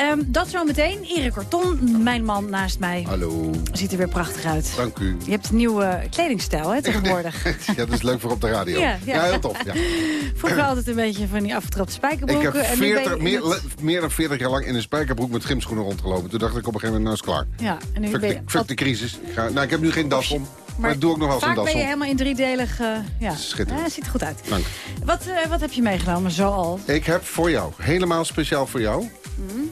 Um, dat zometeen. Erik Corton, mijn man naast mij. Hallo. Ziet er weer prachtig uit. Dank u. Je hebt een nieuwe kledingstijl hè, tegenwoordig. ja, dat is leuk voor op de radio. Ja, ja. heel tof. Ja. Vroeger altijd een beetje van die afgetrapte spijkerbroeken. Ik heb en nu 40, ben je- meer, meer dan 40 jaar lang in een spijkerbroek met gymschoenen rondgelopen. Toen dacht ik op een gegeven moment, nou is klaar. Ja, en nu Fuck ben de, je... fuck de crisis. Ik, ga, nou, ik heb nu geen das om, maar, ik doe ook nog wel zo'n vaak das ben je helemaal in driedelig... eh ja. Schitterend. Ja, ziet er goed uit. Dank. Wat, eh, wat heb je meegenomen, zoal? Ik heb voor jou, helemaal speciaal voor jou...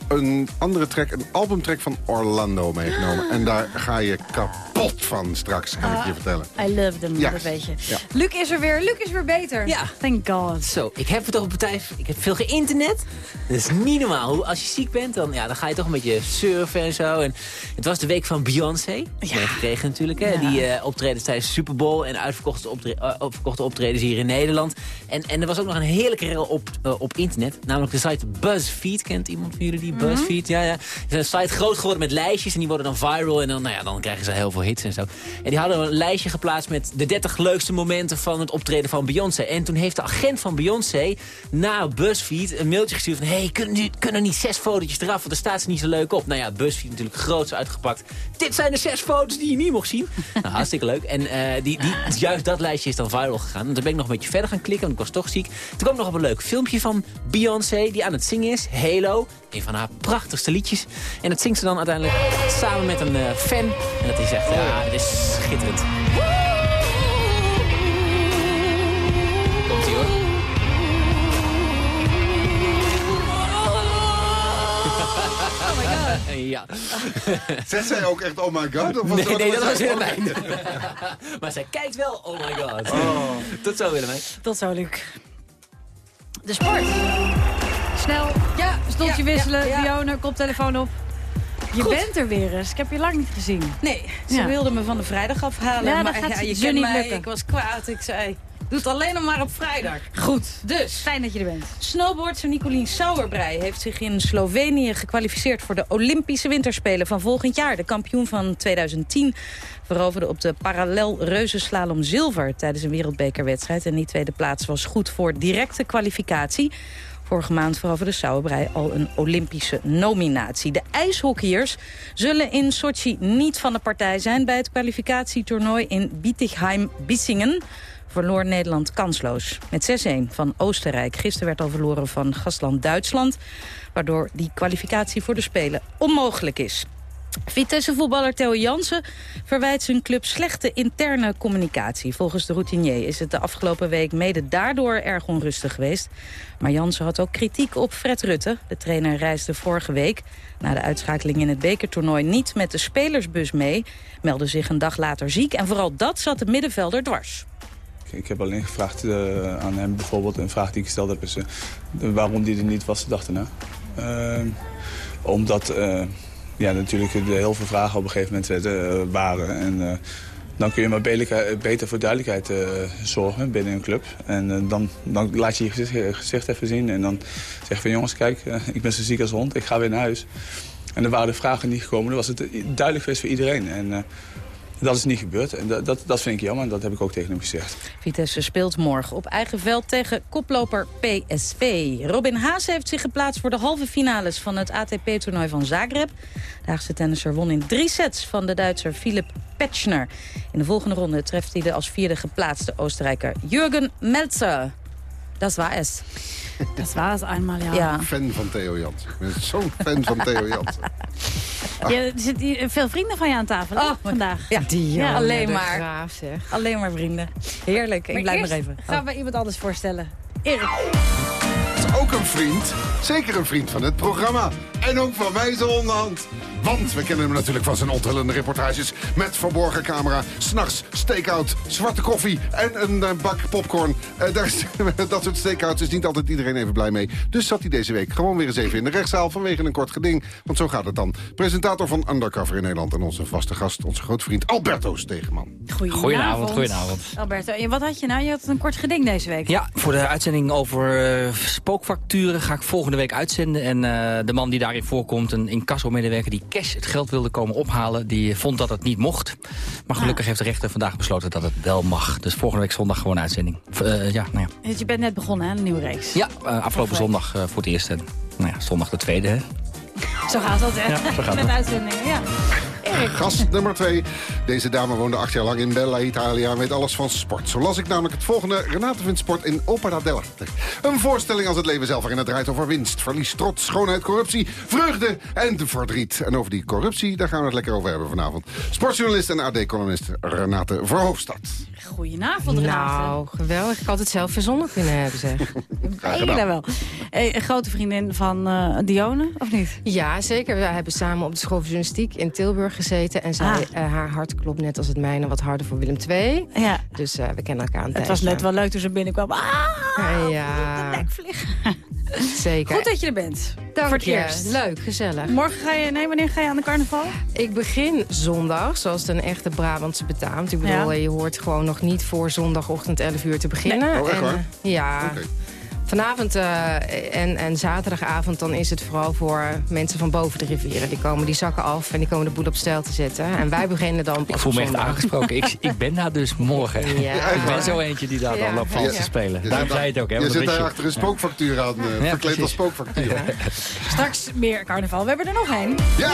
een andere track, een albumtrack van Orlando meegenomen. En daar ga je kapot van straks, kan ik je vertellen. I love them, Ja. dat weet je. Ja. Luc is er weer, Luc is weer beter. Ja. Thank God. Zo, ik heb het toch op partij. Ik heb veel geïnternet. Dat is niet normaal. Hoe, als je ziek bent, dan, ja, dan ga je toch een beetje surfen en zo. En het was de week van Beyoncé. Ja. gekregen natuurlijk. Hè? Ja. Die eh optredens tijdens de Super Bowl en uitverkochte, optre uitverkochte optredens hier in Nederland. En, en er was ook nog een heerlijke rel op, eh, op internet. Namelijk de site BuzzFeed. Kent iemand van jullie die BuzzFeed? Ja, ja. Het is een site groot geworden met lijstjes. En die worden dan viral. En dan, nou ja, dan krijgen ze heel veel hits en zo. En die hadden een lijstje geplaatst met de 30 leukste momenten van het optreden van Beyoncé. En toen heeft de agent van Beyoncé naar BuzzFeed een mailtje gestuurd van... hey, kunnen, kunnen niet zes fotootjes eraf, want daar staat ze niet zo leuk op. Nou ja, BuzzFeed natuurlijk groots uitgepakt. Dit zijn de zes foto's die je niet mocht zien. Nou, hartstikke leuk. En eh, die, die, juist dat lijstje is dan viral gegaan. En toen ben ik nog een beetje verder gaan klikken, want ik was toch ziek. Toen kwam nog op een leuk filmpje van Beyoncé die aan het zingen is. Halo, een van haar prachtigste liedjes. En dat zingt ze dan uiteindelijk samen met een eh, fan. En dat is echt, ja, dat is schitterend. Komt ie hoor. Ja. Zegt zij ook echt oh my god? Of was Nee, nee, dat was Willemijn. Maar zij kijkt wel, oh my god. Oh. Tot zo, Willemijn. Tot zo, Luc. De sport. Snel. Ja, stoeltje Ja, wisselen. ja, ja. Dionne, koptelefoon op. Je Goed. bent er weer eens. Ik heb je lang niet gezien. Nee, ze Ja. wilde me van de vrijdag afhalen. Ja, dat maar gaat ja, je ze kent niet mij, lukken. ik was kwaad. Ik zei, doe het alleen nog maar op vrijdag. Goed. Dus, Fijn dat je er bent. snowboardster Nicolien Sauerbrei heeft zich in Slovenië gekwalificeerd... voor de Olympische Winterspelen van volgend jaar. De kampioen van 2010 veroverde op de parallel reuzenslalom zilver... tijdens een wereldbekerwedstrijd. En die tweede plaats was goed voor directe kwalificatie... Vorige maand veroverde Sauerbrei al een Olympische nominatie. De ijshockeyers zullen in Sochi niet van de partij zijn... bij het kwalificatietoernooi in Bietigheim-Bissingen verloor Nederland kansloos. Met 6-1 van Oostenrijk. Gisteren werd al verloren van gastland Duitsland... waardoor die kwalificatie voor de Spelen onmogelijk is. Vitesse-voetballer Theo Jansen verwijt zijn club slechte interne communicatie. Volgens de routinier is het de afgelopen week mede daardoor erg onrustig geweest. Maar Jansen had ook kritiek op Fred Rutte. De trainer reisde vorige week na de uitschakeling in het bekertoernooi niet met de spelersbus mee. Meldde zich een dag later ziek en vooral dat zat de middenvelder dwars. Ik heb alleen gevraagd eh, aan hem bijvoorbeeld, een vraag die ik gesteld heb is eh, waarom die er niet was de dag daarna. Omdat eh, ja, natuurlijk er heel veel vragen op een gegeven moment werden, waren. En dan kun je maar beter, voor duidelijkheid zorgen binnen een club. En dan, dan laat je je gezicht, even zien en dan zeg je van jongens kijk, ik ben zo ziek als hond, ik ga weer naar huis. En er waren de vragen niet gekomen, dan was het duidelijk geweest voor iedereen. En, dat is niet gebeurd en dat, dat, dat vind ik jammer en dat heb ik ook tegen hem gezegd. Vitesse speelt morgen op eigen veld tegen koploper PSV. Robin Haase heeft zich geplaatst voor de halve finales van het ATP-toernooi van Zagreb. De Haagse tennisser won in drie sets van de Duitser Philip Petschner. In de volgende ronde treft hij de als vierde geplaatste Oostenrijker Jürgen Melzer. Dat was es. Dat was het eenmaal, ja. Ja. Fan van Theo Jansen. Ik ben zo'n fan van Theo Jansen. Ja, er zitten veel vrienden van je aan tafel hè, vandaag. Ja, Ja, alleen maar. graaf, zeg. Alleen maar vrienden. Heerlijk, ik blijf nog even. gaan we iemand anders voorstellen. Erik. is ook een vriend. Zeker een vriend van het programma. En ook van mij zo onderhand. Want we kennen hem natuurlijk van zijn onthullende reportages... met verborgen camera, s'nachts stakeout, zwarte koffie en een eh, bak popcorn. Eh, daar is, dat soort stakeouts is niet altijd iedereen even blij mee. Dus zat hij deze week gewoon weer eens even in de rechtszaal... vanwege een kort geding, want zo gaat het dan. Presentator van Undercover in Nederland en onze vaste gast... onze grote vriend Alberto Stegeman. Goedenavond. goedenavond. Alberto, en wat had je nou? Je had een kort geding deze week. Ja, voor de uitzending over eh, spookfacturen ga ik volgende week uitzenden. En eh, de man die daarin voorkomt, een incassomedewerker die cash het geld wilde komen ophalen... die vond dat het niet mocht. Maar gelukkig heeft de rechter vandaag besloten dat het wel mag. Dus volgende week zondag gewoon uitzending. Eh, ja, nou ja. Want Je bent net begonnen, hè, een nieuwe reeks. ja eh, afgelopen zondag eh, voor het eerst. En, nou ja, zondag de tweede, hè. Zo gaat dat, hè? Ja, zo gaat Met uitzendingen, ja. Gast nummer twee. Deze dame woonde acht jaar lang in Bella Italia en weet alles van sport. Zo las ik namelijk het volgende. Renate vindt sport in Opera dell'arte. Een voorstelling als het leven zelf waarin het draait over winst, verlies, trots, schoonheid, corruptie, vreugde en verdriet. En over die corruptie, daar gaan we het lekker over hebben vanavond. Sportjournalist en AD-columnist Renate Verhoofdstad. Goedenavond, Renate. Nou, geweldig. Ik had het zelf verzonnen kunnen hebben, zeg. Daar wel. Hey, een grote vriendin van eh Dione, of niet? Ja, zeker. We hebben samen op de school van journalistiek in Tilburg gezeten. En zij, Ah. eh, haar hart klopt net als het mijne wat harder voor Willem II. Ja. Dus eh, we kennen elkaar een Het was tijdje. net wel leuk toen ze binnenkwam. Ah, ja, vliegen. zeker. Goed dat je er bent. Dank voor het je. eerst. Leuk, gezellig. Morgen ga je, nee, wanneer ga je aan de carnaval? Ik begin zondag, zoals het een echte Brabantse betaamt. Ik bedoel, Ja. eh, je hoort gewoon nog niet voor zondagochtend 11 uur te beginnen. Nee. Oh, echt En, eh, ja. Vanavond eh, en, en zaterdagavond dan is het vooral voor mensen van boven de rivieren. Die komen die zakken af en die komen de boel op stijl te zetten. En wij beginnen dan pas Ik voel op me echt aangesproken. Ik, ik ben daar dus morgen. Ja. Ik ben zo eentje die daar Ja. dan loopt vals Ja. te spelen. Je Daarom zei je het ook, hè? Je zit daar je. achter een spookfactuur aan, eh, Ja, verkleed als spookfactuur. Straks meer carnaval. We hebben er nog één. Ja,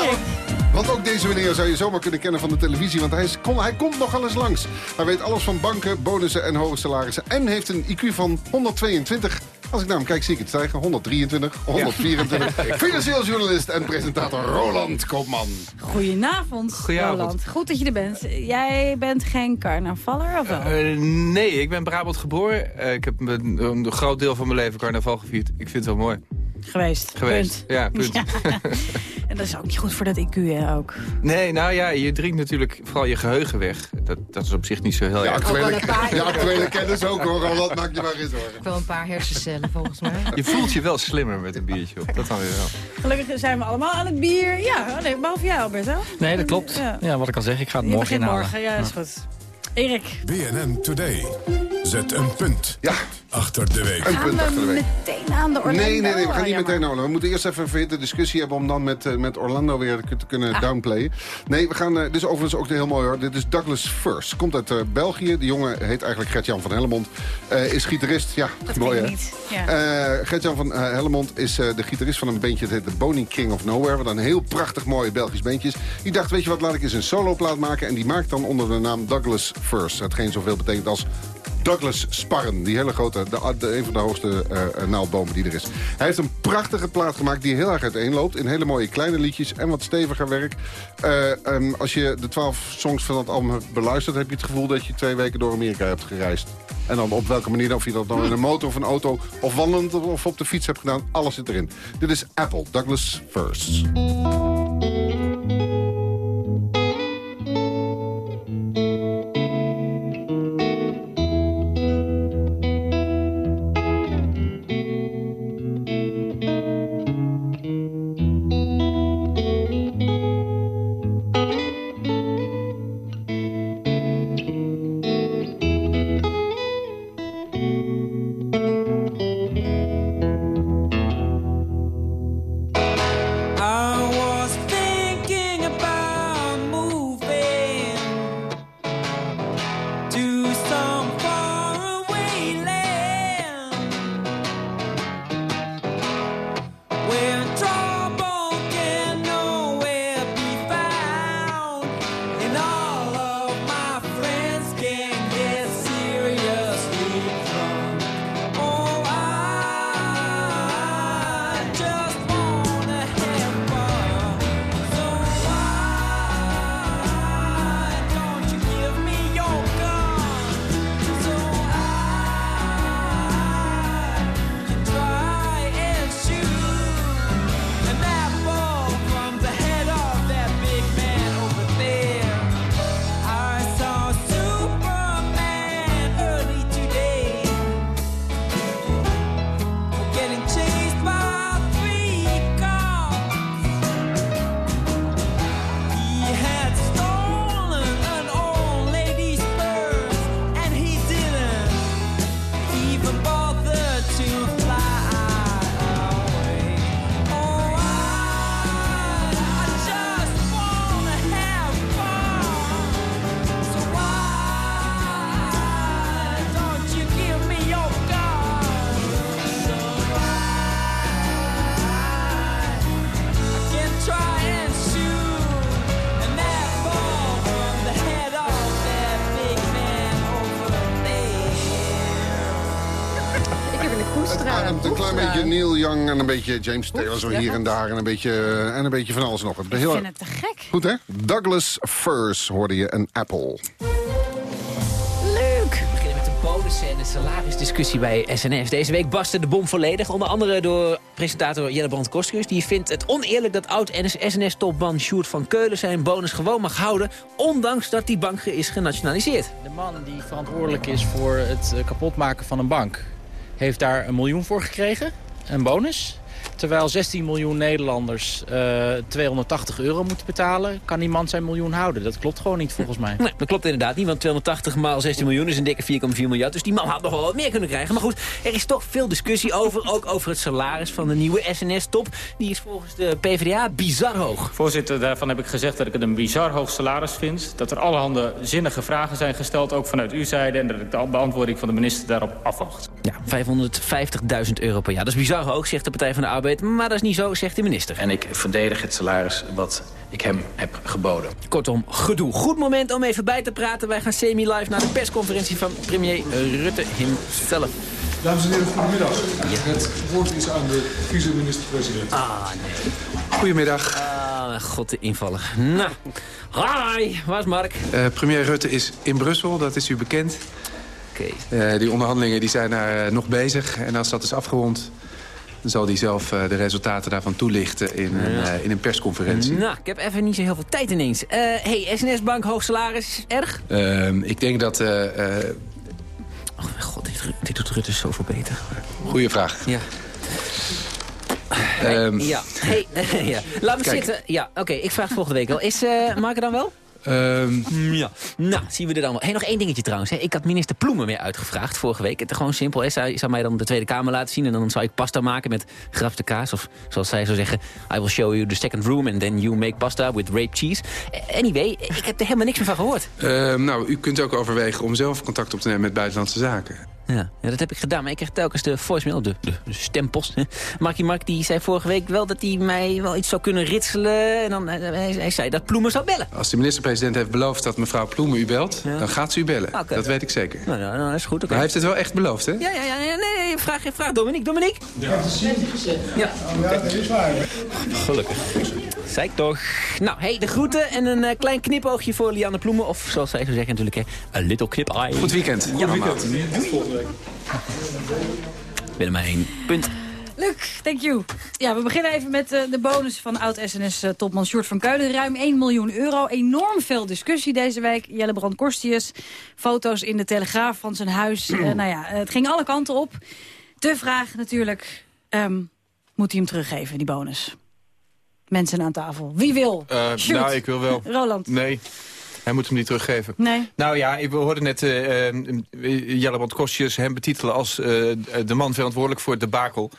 want, ook deze meneer zou je zomaar kunnen kennen van de televisie. Want hij, is, kom, hij komt nogal eens langs. Hij weet alles van banken, bonussen en hoge salarissen. En heeft een IQ van 122. Als ik naar hem kijk, zie ik het stijgen. 123, 124. Financieel journalist en presentator Roland Koopman. Goedenavond, Goedenavond. Roland. Goed dat je er bent. Jij bent geen carnavaller, of wel? Eh, nee, ik ben Brabant geboren. Eh, ik heb een, een groot deel van mijn leven carnaval gevierd. Ik vind het wel mooi. Geweest. Geweest. Punt. Ja, punt. Ja. Dat is ook niet goed voor dat IQ, hè, ook. Nee, nou ja, je drinkt natuurlijk vooral je geheugen weg. Dat, dat is op zich niet zo heel Ja, erg. actuele, een paar- ja, actuele kennis ook hoor, al dat maak je maar eens hoor. Wel een paar hersencellen, volgens mij. Je voelt je wel slimmer met een biertje op. Dat dan weer wel. Gelukkig zijn we allemaal aan het bier. Ja, oh nee, behalve jij, Alberto. Nee, dat klopt. Ja. Ja, wat ik al zeg, ik ga het Je morgen inhalen. morgen, ja, is goed. Erik, BNN Today. Zet een punt Ja, achter de week. een gaan punt achter de we week. meteen aan de Orlando? Nee, nee, nee, we gaan niet meteen houden. We moeten eerst even een verhitte discussie hebben om dan met, eh, met Orlando weer te kunnen downplayen. Nee, we gaan, eh, dit is overigens ook heel mooi hoor. Dit is Douglas First. Komt uit eh, België. Die jongen heet eigenlijk Gert-Jan van Hellemond. Eh, is gitarist. Ja, Dat mooi hè. ik niet. Ja. Eh, Gert-Jan van Hellemond is eh, de gitarist van een bandje... dat heet de Boney King of Nowhere. Wat een heel prachtig mooi Belgisch bandje is. Die dacht, weet je wat, laat ik eens een soloplaat maken. En die maakt dan onder de naam Douglas First. Hetgeen zoveel betekent als Douglas Sparren. Die hele grote, de, een van de hoogste eh, naaldbomen die er is. Hij heeft een prachtige plaat gemaakt die heel erg uiteenloopt. In hele mooie kleine liedjes en wat steviger werk. Eh, ehm, als je de twaalf songs van dat album hebt beluisterd... heb je het gevoel dat je twee weken door Amerika hebt gereisd. En dan op welke manier, of je dat dan in een motor of een auto... of wandelend of op de fiets hebt gedaan, alles zit erin. Dit is Apple, Douglas First. Young en een beetje James Taylor zo hier en daar. En een beetje, eh, en een beetje van alles nog. Ik Ik vind het te gek. Goed hè? Douglas Furs hoorde je een Apple. Leuk. We beginnen met de bonussen en de salarisdiscussie bij SNS. Deze week barstte de bom volledig. Onder andere door presentator Jelle Brand Kostkus. Die vindt het oneerlijk dat oud-SNS-topman Sjoerd van Keulen zijn bonus gewoon mag houden. Ondanks dat die bank is genationaliseerd. De man die verantwoordelijk is voor het eh, kapotmaken van een bank... heeft daar een miljoen voor gekregen, een bonus. Terwijl 16 miljoen Nederlanders eh, 280 euro moeten betalen... kan die man zijn miljoen houden. Dat klopt gewoon niet volgens mij. Nee, dat klopt inderdaad niet, want 280 maal 16 miljoen is een dikke 4,4 miljard. Dus die man had nog wel wat meer kunnen krijgen. Maar goed, er is toch veel discussie over. Ook over het salaris van de nieuwe SNS-top. Die is volgens de PvdA bizar hoog. Voorzitter, daarvan heb ik gezegd dat ik het een bizar hoog salaris vind. Dat er allerhande zinnige vragen zijn gesteld, ook vanuit uw zijde... en dat ik de beantwoording van de minister daarop afwacht. Ja, 550.000 euro per jaar. Dat is bizar hoog, zegt de Partij van de Arbeid. Maar dat is niet zo, zegt de minister. En ik verdedig het salaris wat ik hem heb geboden. Kortom, gedoe. Goed moment om even bij te praten. Wij gaan semi-live naar de persconferentie van premier Rutte himself. Dames en heren, goedemiddag. Het woord is aan de vice-minister-president. Ah, nee. Goedemiddag. Ah, god, de invaller. Nou, hi, waar is Mark? Eh, premier Rutte is in Brussel, dat is u bekend. Oké. Eh, die onderhandelingen die zijn daar eh, nog bezig. En als dat is afgerond, Dan zal hij zelf eh, de resultaten daarvan toelichten in, een, Ja. eh, in een persconferentie. Nou, ik heb even niet zo heel veel tijd ineens. Eh hey, SNS-bank, hoog salaris, erg? Ehm, ik denk dat... eh, eh, God, dit, dit doet Rutte zoveel beter. Goeie vraag. Ja. Ehm, Ja, hey, ja. laat me Kijk. zitten. Ja, oké, ik vraag volgende week wel. Is Mark dan wel? Ehm, Ja. Nou, zien we er dan wel. Hey, nog één dingetje trouwens. Hè. Ik had minister Ploemen weer uitgevraagd vorige week. Het is gewoon simpel. Hè. Zij zou mij dan de Tweede Kamer laten zien... en dan zou ik pasta maken met gerafte kaas. Of zoals zij zou zeggen... I will show you the second room... and then you make pasta with rape cheese. Eh, Anyway, ik heb er helemaal niks meer van gehoord. ehm, nou, u kunt ook overwegen om zelf contact op te nemen met Buitenlandse Zaken. Ja, ja, dat heb ik gedaan. Maar ik kreeg telkens de voicemail op de, de, de stempost. Markie Mark die zei vorige week wel dat hij mij wel iets zou kunnen ritselen. En dan eh, hij, hij zei dat Ploemen zou bellen. Als de minister-president heeft beloofd dat mevrouw Ploemen u belt... dan gaat ze u bellen. Dat weet ik zeker. Nou, nou, nou, dat is goed. oké. Maar hij heeft het wel echt beloofd, hè? Ja, ja, ja, ja, nee, nee, vraag, vraag Dominique. Dominique? Ja. Ja. dat is waar. Gelukkig. Zei ik toch. Nou, hey, de groeten en een eh, klein knipoogje voor Lianne Ploemen. Of zoals zij zou zeggen natuurlijk, hè, a little knip eye. Goed weekend. Ja, allemaal. Tot volgende week. Willemijn, punt. Luc, thank you. Ja, we beginnen even met eh, de bonus van oud-SNS-topman Sjoerd van Keulen. Ruim 1 miljoen euro. Enorm veel discussie deze week. Jelle Brand Korstius, foto's in de Telegraaf van zijn huis. Eh, nou ja, het ging alle kanten op. De vraag natuurlijk, ehm, moet hij hem teruggeven, die bonus? Mensen aan tafel. Wie wil? Eh, Sjoerd. nou, ik wil wel. Roland. Nee, hij moet hem niet teruggeven. Nee. Nou ja, ik hoorde net eh, Jelle Kostjes hem betitelen als eh, de man verantwoordelijk voor het debakel.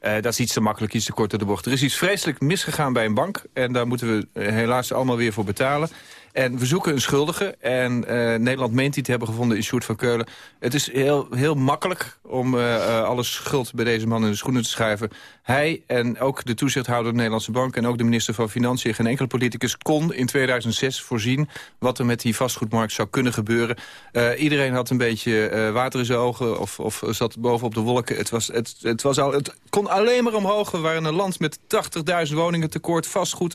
Dat is iets te makkelijk, iets te kort door de bocht. Er is iets vreselijk misgegaan bij een bank. En daar moeten we helaas allemaal weer voor betalen. En we zoeken een schuldige. En Nederland meent die te hebben gevonden in Sjoerd van Keulen. Het is heel, heel makkelijk om alle schuld bij deze man in de schoenen te schuiven. Hij en ook de toezichthouder de Nederlandse Bank... en ook de minister van Financiën, geen enkele politicus... kon in 2006 voorzien wat er met die vastgoedmarkt zou kunnen gebeuren. Eh, iedereen had een beetje eh, water in zijn ogen of, of zat bovenop de wolken. Het, was, het, het, was al, het kon alleen maar omhoog. We waren een land met 80.000 woningen tekort, vastgoed.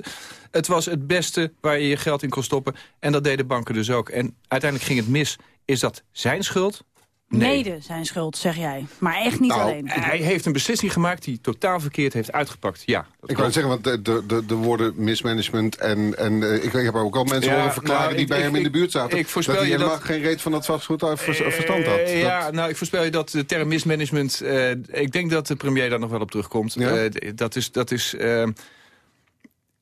Het was het beste waar je je geld in kon stoppen. En dat deden banken dus ook. En uiteindelijk ging het mis. Is dat zijn schuld? Mede zijn schuld, zeg jij. Maar echt niet Nou, alleen. Hij heeft een beslissing gemaakt die totaal verkeerd heeft uitgepakt. Ja, dat Ik wou klopt. zeggen, want de, de, de, de woorden mismanagement en... en eh, ik, ik heb ook al mensen Ja, horen verklaren nou, die ik- bij ik- hem in de buurt zaten... ik voorspel dat hij je helemaal dat- geen reet van dat vastgoed af- ver- verstand had. Eh, ja, Dat- nou, ik voorspel je dat de term mismanagement... eh, ik denk dat de premier daar nog wel op terugkomt. Ja? Eh, dat is... Dat is eh,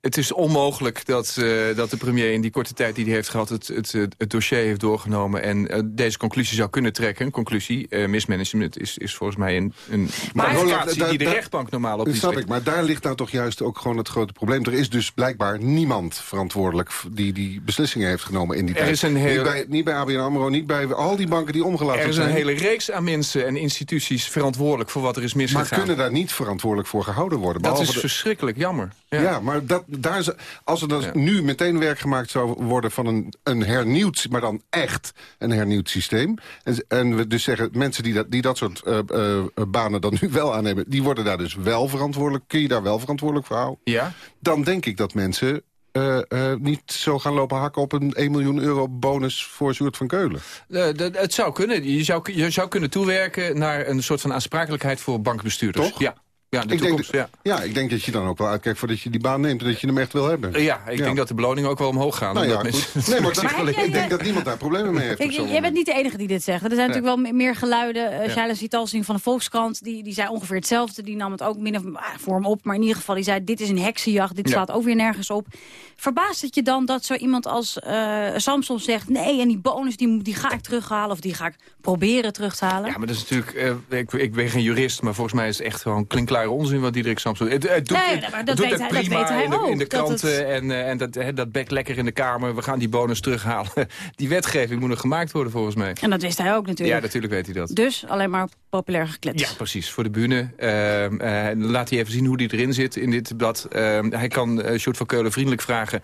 het is onmogelijk dat, eh, dat de premier in die korte tijd die hij heeft gehad... het, het, het, het dossier heeft doorgenomen en eh, deze conclusie zou kunnen trekken. Een conclusie, eh, mismanagement is, is volgens mij een, een daar- die de rechtbank normaal op snap ik, maar daar ligt nou toch juist ook gewoon het grote probleem. Er is dus blijkbaar niemand verantwoordelijk die die beslissingen heeft genomen in die Er tijd. is een niet, bij, niet bij ABN AMRO, niet bij al die banken die omgelaten Er is zijn. een hele reeks aan mensen en instituties verantwoordelijk voor wat er is maar misgegaan. kunnen daar niet verantwoordelijk voor gehouden worden? dat is de- verschrikkelijk jammer. Ja, maar dat, daar is, als er dan nu meteen werk gemaakt zou worden van een, een hernieuwd, maar dan echt een hernieuwd systeem. En, en we dus zeggen, mensen die dat, die dat soort eh, eh, banen dan nu wel aannemen, die worden daar dus wel verantwoordelijk. Kun je daar wel verantwoordelijk voor houden? Ja. Dan denk ik dat mensen eh, niet zo gaan lopen hakken op een 1 miljoen euro bonus voor Sjoerd van Keulen. Het zou kunnen. Je zou, je zou kunnen toewerken naar een soort van aansprakelijkheid voor bankbestuurders. Toch? Ja. Ja, de ik, denk, ja. ja, ik denk dat je dan ook wel uitkijkt voordat je die baan neemt... en dat je hem echt wil hebben. Eh, Ja, ik denk dat de beloningen ook wel omhoog gaan. Nou ja, mensen- Nee, maar ik denk eh, dat niemand daar problemen mee heeft. Ik, zo'n jij bent niet de enige die dit zegt. Er zijn Nee. natuurlijk wel meer geluiden. Uh, Ja. Shaila Sitalsing van de Volkskrant, die, die zei ongeveer hetzelfde. Die nam het ook min of ah, voor hem op. Maar in ieder geval, die zei, dit is een heksenjacht. Dit Ja. slaat ook weer nergens op. Verbaast het je dan dat zo iemand als eh, Samson zegt... nee, en die bonus die, die ga ik terughalen of die ga ik proberen terug te halen? Ja, maar dat is natuurlijk... eh, ik, ik ben geen jurist, maar volgens mij is het echt gewoon onzin wat Diederik Samson... Het, het doet, Nee, het, dat doet weet het hij- dat prima weet hij in de, in de ook, kranten het- en, eh, en dat, dat bekt lekker in de Kamer. We gaan die bonus terughalen. Die wetgeving moet nog gemaakt worden volgens mij. En dat wist hij ook natuurlijk. Ja, natuurlijk weet hij dat. Dus alleen maar populair gekletst. Ja, precies. Voor de bühne. Ehm, eh, laat hij even zien hoe hij erin zit in dit debat. Ehm, hij kan uh, Sjoerd van Keulen vriendelijk vragen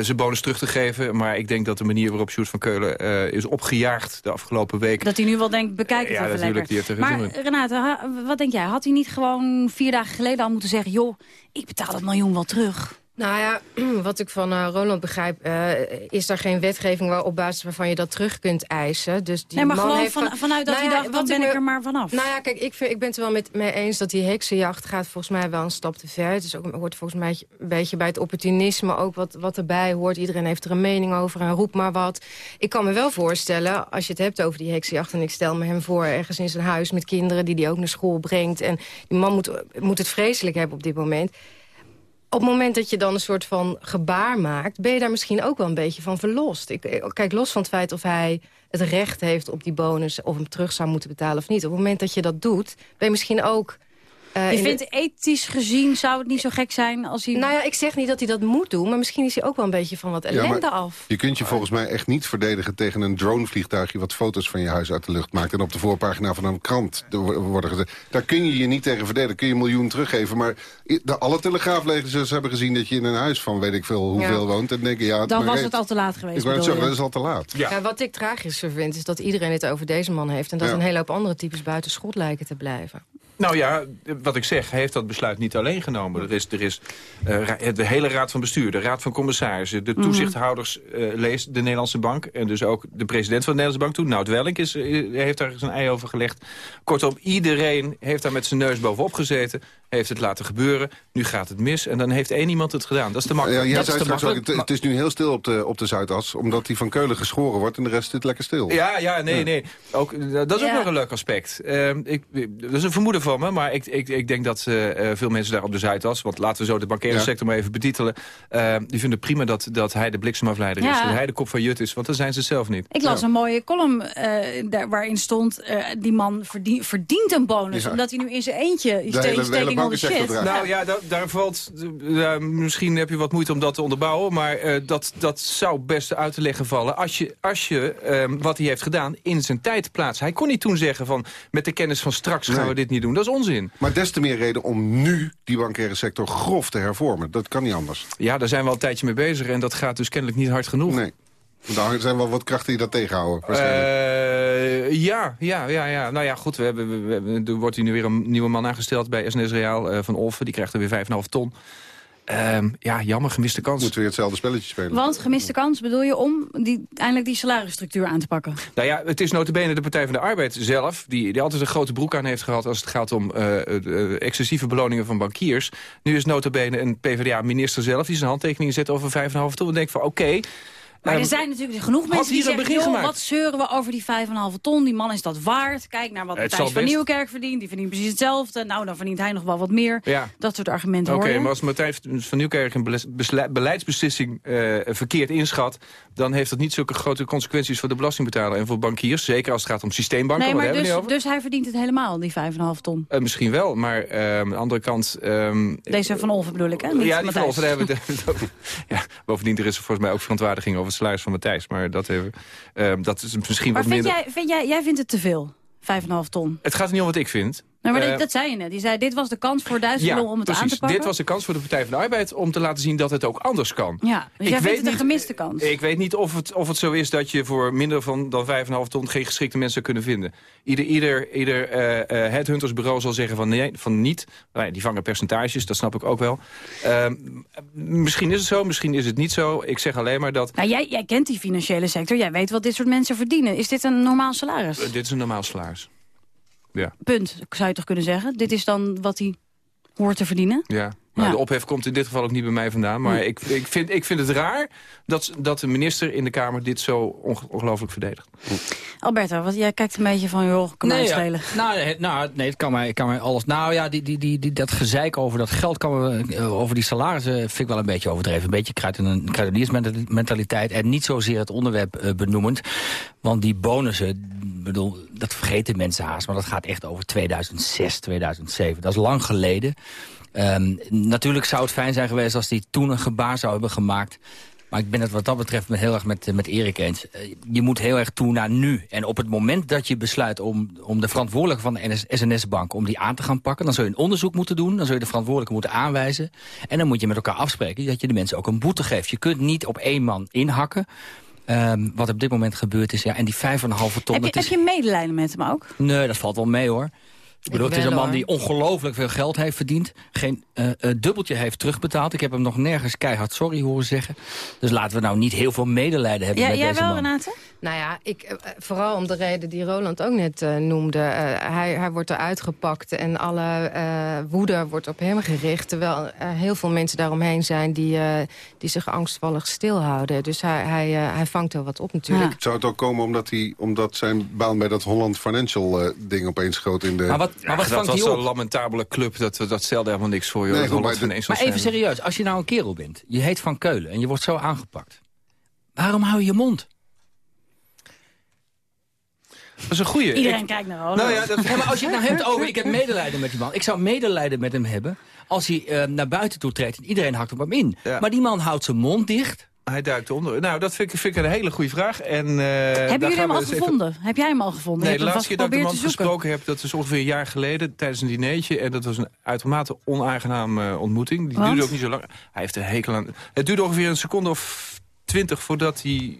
zijn bonus terug te geven. Maar ik denk dat de manier waarop Sjoerd van Keulen is opgejaagd de afgelopen week... Dat hij nu wel denkt, bekijk het ja, even natuurlijk, lekker. die heeft er maar. Renate, wat denk jij? Had hij niet gewoon vier dagen geleden al moeten zeggen... joh, ik betaal dat miljoen wel terug? Nou ja, wat ik van uh, Roland begrijp... Uh, is er geen wetgeving waar, op basis waarvan je dat terug kunt eisen. Dus die nee, maar man gewoon heeft van, vanuit dat nou hij ja, dacht, dan wat ben ik er maar vanaf. Nou ja, kijk, ik, vind, ik ben het er wel met mee eens dat die heksenjacht gaat volgens mij wel een stap te ver. Het is ook, hoort volgens mij een beetje bij het opportunisme ook wat, wat erbij hoort. Iedereen heeft er een mening over en roep maar wat. Ik kan me wel voorstellen, als je het hebt over die heksenjacht... en ik stel me hem voor ergens in zijn huis met kinderen... die hij ook naar school brengt. En die man moet, moet het vreselijk hebben op dit moment op het moment dat je dan een soort van gebaar maakt... ben je daar misschien ook wel een beetje van verlost. Ik, ik- kijk, los van het feit of hij het recht heeft op die bonus... of hem terug zou moeten betalen of niet. Op het moment dat je dat doet, ben je misschien ook... eh, je de- vindt ethisch gezien zou het niet zo gek zijn als hij... Nou ja, ik zeg niet dat hij dat moet doen... maar misschien is hij ook wel een beetje van wat Ja, ellende af. Je kunt je volgens mij echt niet verdedigen tegen een dronevliegtuigje... wat foto's van je huis uit de lucht maakt... en op de voorpagina van een krant wo- worden gezet. Daar kun je je niet tegen verdedigen. Kun je een miljoen teruggeven. Maar de, alle telegraaflezers hebben gezien dat je in een huis van weet ik veel hoeveel Ja. woont. En denken, ja, Dan was reed. het al te laat geweest, Ik wou zeggen, dat is al te laat. Ja. wat ik tragischer vind, is dat iedereen het over deze man heeft... en dat Ja. een hele hoop andere types buiten schot lijken te blijven. Nou ja, wat ik zeg, heeft dat besluit niet alleen genomen. Er is, er is ra- de hele raad van bestuur, de raad van commissarissen... de Mhm. toezichthouders, lees de Nederlandse Bank... en dus ook de president van de Nederlandse Bank toen, Nout Welling... Is, eh, heeft daar zijn ei over gelegd. Kortom, iedereen heeft daar met zijn neus bovenop gezeten... heeft het laten gebeuren, nu gaat het mis... en dan heeft één iemand het gedaan. Dat is te Ja, makkelijk. jij dat zei is te straks ook, makkelijk. het, het is nu heel stil op de, op de Zuidas... omdat die van Keulen geschoren wordt en de rest zit lekker stil. Ja, ja, nee, nee. Ook, dat is ook nog een leuk aspect. Ehm, ik, dat is een vermoeden van me, maar ik, ik, ik denk dat eh, eh, veel mensen daar op de Zuidas... want laten we zo de bankaire Ja. sector maar even betitelen... ehm, die vinden prima dat, dat hij de bliksemafleider is. Dat hij de kop van Jut is, want dan zijn ze zelf niet. Ik las een mooie column eh, daar, waarin stond... eh, die man verdien- verdient een bonus, Ja. omdat hij nu in zijn eentje... De is hele- de hele shit. Nou ja, daar, daar valt... misschien heb je wat moeite om dat te onderbouwen... maar eh, dat, dat zou best uit te leggen vallen... als je, als je ehm, wat hij heeft gedaan in zijn tijd plaatst. Hij kon niet toen zeggen van... met de kennis van straks gaan Nee. we dit niet doen. Dat is onzin. Maar des te meer reden om nu die bankaire sector grof te hervormen. Dat kan niet anders. Ja, daar zijn we al een tijdje mee bezez... en dat gaat dus kennelijk niet hard genoeg. Nee. Daar zijn wel wat krachten die dat tegenhouden. waarschijnlijk. Eh, ja, ja, ja, ja. Nou ja, goed. We hebben, we, we- we- er wordt hier nu weer een nieuwe man aangesteld bij SNS Reaal eh, van Olfen. Die krijgt er weer 5,5 ton. Ehm, ja, jammer, gemiste kans. Moeten weer hetzelfde spelletje spelen. Want gemiste kans bedoel je om die, eindelijk die salarisstructuur aan te pakken? Nou ja, het is notabene de Partij van de Arbeid zelf... die, die altijd een grote broek aan heeft gehad... als het gaat om eh, excessieve beloningen van bankiers. Nu is notabene een PvdA-minister zelf... die zijn handtekeningen zet over 5,5 ton. En denk van, oké... Maar er ehm, zijn natuurlijk genoeg mensen die zeggen... joh, wat zeuren we over die 5,5 ton? Die man is dat waard. Kijk naar wat Het Matthijs van. Nieuwkerk verdient. Die verdient precies hetzelfde. Nou, dan verdient hij nog wel wat meer. Ja. Dat soort argumenten Oké, maar als Matthijs van Nieuwkerk een beleidsbeslissing eh, verkeerd inschat... dan heeft dat niet zulke grote consequenties voor de belastingbetaler en voor bankiers. Zeker als het gaat om systeembanken, Nee, maar dus, dus hij verdient het helemaal, die 5,5 ton. Eh, misschien wel, maar eh, aan de andere kant... ehm, Deze van Olven bedoel ik, hè? Niet ja, die van. Olven, daar hebben we ja, bovendien, er is volgens mij ook verontwaardiging over het salaris van Matthijs. Maar dat, even, ehm, dat is misschien Maar wat vind minder... jij, vind jij, jij vindt het te veel, 5,5 ton? Het gaat niet om wat ik vind. Nou, maar Eh, dat, dat zei je net. Die zei, dit was de kans voor Duitsland om het precies. aan te pakken. Dit was de kans voor de Partij van de Arbeid om te laten zien dat het ook anders kan. Ja, dus jij vindt het een gemiste kans. Ik weet niet of het, of het zo is dat je voor minder van, dan 5,5 ton geen geschikte mensen zou kunnen vinden. Ieder, ieder, ieder eh eh, headhuntersbureau zal zeggen van nee, van niet. Nou ja, die vangen percentages, dat snap ik ook wel. Ehm, misschien is het zo, misschien is het niet zo. Ik zeg alleen maar dat Nou, jij, jij kent die financiële sector. Jij weet wat dit soort mensen verdienen. Is dit een normaal salaris? dit is een normaal salaris. Ja. Punt, zou je toch kunnen zeggen? Dit is dan wat hij hoort te verdienen? Ja. Nou, Ja. De ophef komt in dit geval ook niet bij mij vandaan. Maar Hm. ik, ik, vind, ik vind het raar dat, dat de minister in de Kamer dit zo onge- ongelooflijk verdedigt. Alberto, wat, jij kijkt een beetje van, joh, kan mij Nee, het ja. schelen. Nou, nee, nou, nee, het kan mij, kan mij alles. Nou ja, die, die, die, die, dat gezeik over dat geld, kan me, eh, over die salarissen, vind ik wel een beetje overdreven. Een beetje kruid- en kruideniersmentaliteit en niet zozeer het onderwerp eh, benoemend. Want die bonussen, bedoel, dat vergeten mensen haast, maar dat gaat echt over 2006, 2007. Dat is lang geleden. Ehm, natuurlijk zou het fijn zijn geweest als hij toen een gebaar zou hebben gemaakt. Maar ik ben het wat dat betreft met, heel erg met, met Erik eens. Eh, Je moet heel erg toe naar nu. En op het moment dat je besluit om, om de verantwoordelijke van de SNS-bank... om die aan te gaan pakken, dan zul je een onderzoek moeten doen. Dan zul je de verantwoordelijke moeten aanwijzen. En dan moet je met elkaar afspreken dat je de mensen ook een boete geeft. Je kunt niet op één man inhakken. Ehm, wat op dit moment gebeurd is. Ja, en die 5,5 ton... Heb je, is... heb je medelijden met hem ook? Nee, dat valt wel mee hoor. Ik bedoel, het is een man die ongelooflijk veel geld heeft verdiend. Geen uh, uh, dubbeltje heeft terugbetaald. Ik heb hem nog nergens keihard sorry horen zeggen. Dus laten we nou niet heel veel medelijden hebben ja, met jij deze wel, man. Renate? Nou ja, ik, eh, vooral om de reden die Roland ook net uh, noemde. Uh, hij, hij wordt eruit gepakt en alle uh, woede wordt op hem gericht. Terwijl heel veel mensen daaromheen zijn die, die zich angstvallig stilhouden. Dus hij, hij, hij vangt wel wat op natuurlijk. Ja. Zou het ook komen omdat, hij, omdat zijn baan bij dat Holland Financial ding opeens groot in de... Maar wat, dat was zo'n lamentabele club, dat, dat stelde helemaal niks voor. Joh. Nee, maar, maar even serieus, als je nou een kerel bent, je heet Van Keulen en je wordt zo aangepakt. Waarom hou je je mond? Dat is een goeie. Iedereen ik, kijkt naar Roland. Nou ja, dat, ja, maar als je het nou hebt over, ik heb medelijden met die man. Ik zou medelijden met hem hebben als hij uh, naar buiten toe treedt en iedereen hakt op hem in. Ja. Maar die man houdt zijn mond dicht. Hij duikt onder. Nou, dat vind ik, vind ik een hele goede vraag. En, uh, Hebben jullie hem al gevonden? Even... Heb jij hem al gevonden? Nee, de laatste keer dat ik de man gesproken heb... dat is ongeveer een jaar geleden tijdens een dinertje. En dat was een uitermate onaangename uh, ontmoeting. Die Want? duurde ook niet zo lang. Hij heeft een hekel aan... Het duurde ongeveer een seconde of twintig voordat hij...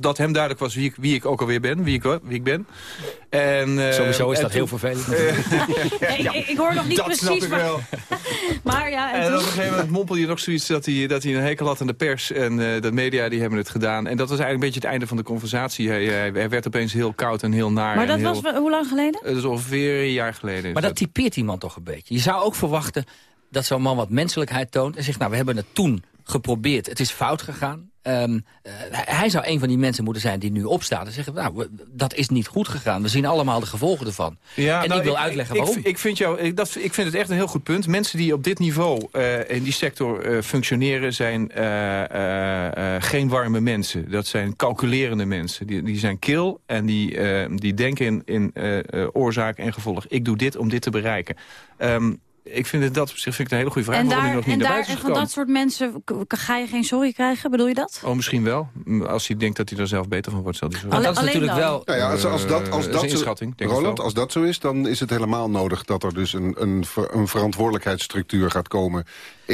Dat hem duidelijk was wie ik, wie ik ook alweer ben, wie ik, wie ik ben. En, uh, Sowieso is en dat toen, heel vervelend. ja, ik, ik, hoor nog niet dat precies. snap ik wel. maar ja, en, en op een gegeven moment mompelde je nog zoiets dat hij, dat hij een hekel had aan de pers. En uh, de media die hebben het gedaan. En dat was eigenlijk een beetje het einde van de conversatie. Hij, hij, hij werd opeens heel koud en heel naar. Maar dat heel, was hoe lang geleden? Dat is ongeveer een jaar geleden. Maar dat typeert iemand toch een beetje. Je zou ook verwachten dat zo'n man wat menselijkheid toont. En zegt, nou, we hebben het toen geprobeerd. Het is fout gegaan. Um, uh, hij zou een van die mensen moeten zijn die nu opstaat en zeggen... nou, dat is niet goed gegaan. We zien allemaal de gevolgen ervan. Ja, en nou, ik wil ik, uitleggen ik, waarom. Ik, ik, vind jou, ik, dat, ik vind het echt een heel goed punt. Mensen die op dit niveau uh, in die sector uh, functioneren... zijn geen warme mensen. Dat zijn calculerende mensen. Die, die zijn kil en die, die denken in, in oorzaak en gevolg. Ik doe dit om dit te bereiken. Um, ik vind het dat op zich vind ik een hele goede vraag. En, waarom daar, nog niet en, daar, en van dat soort mensen ga je geen sorry krijgen, bedoel je dat? Oh, misschien wel. Als hij denkt dat hij er zelf beter van wordt. Zal hij zo. Alleen, dat is natuurlijk wel... Nou ja, als, als dat, als Uh, dat is zo, Roland, als dat zo is, dan is het helemaal nodig... dat er dus een, een, een verantwoordelijkheidsstructuur gaat komen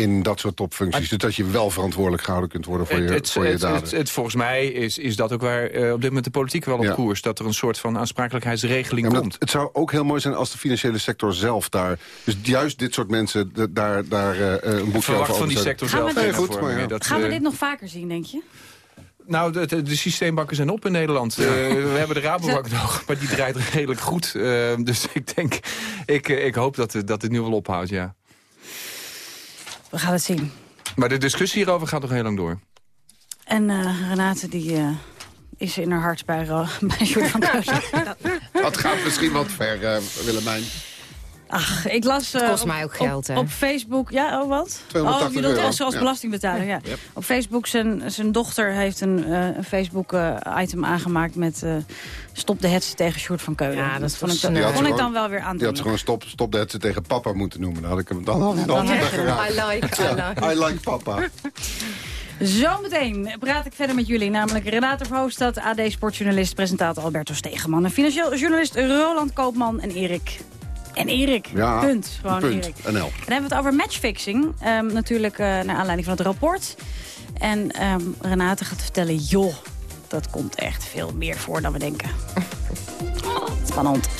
in dat soort topfuncties. Dus dat je wel verantwoordelijk gehouden kunt worden voor je, het, voor je het, daden. het, het, volgens mij is, is dat ook waar uh, op dit moment de politiek wel op Ja. koers. Dat er een soort van aansprakelijkheidsregeling Ja, komt. dat- het zou ook heel mooi zijn als de financiële sector zelf daar... dus juist dit soort mensen de- daar, daar eh, een boekje Verwacht over van die sector Gaan we zelf. dit- Nee, goed, maar ja. Dat, Gaan we eh, dit nog vaker zien, denk je? Nou, de, de, de systeembanken zijn op in Nederland. Eh, we hebben de Rabobank nog, maar die draait redelijk goed. Eh, dus ik denk, ik, eh, ik hoop dat, dat het nu wel ophoudt, ja. We gaan het zien. Maar de discussie hierover gaat nog heel lang door. En eh, Renate, die eh, is in haar hart bij, Ro- bij Sjoerd van Keuzen. Dat gaat misschien wat ver, eh, Willemijn. Ach, ik las... eh, Het kost op- mij ook geld, op, hè? op Facebook... Ja, oh wat? 280 oh, je bedoelt euro. als, Ja. belastingbetaler, ja. Yep. Op Facebook, zijn, zijn dochter heeft een, eh, een Facebook-item aangemaakt met... eh, stop de hetze tegen Sjoerd van Keulen. Ja, dat vond, ik, vond ik dan wel weer Die had ze gewoon stop, stop de hetze tegen papa moeten noemen. Dan had ik hem dan, dan, dan. I like, I like. I like papa. Zometeen praat ik verder met jullie, namelijk Renate Verhoofdstad, AD Sportjournalist, presentator Alberto Stegeman en financieel journalist Roland Koopman en Erik. En Erik, Ja, punt. Gewoon punt. Erik. NL. Dan hebben we het over matchfixing, ehm, natuurlijk eh, naar aanleiding van het rapport. En ehm, Renate gaat vertellen, joh, dat komt echt veel meer voor dan we denken. Spannend. En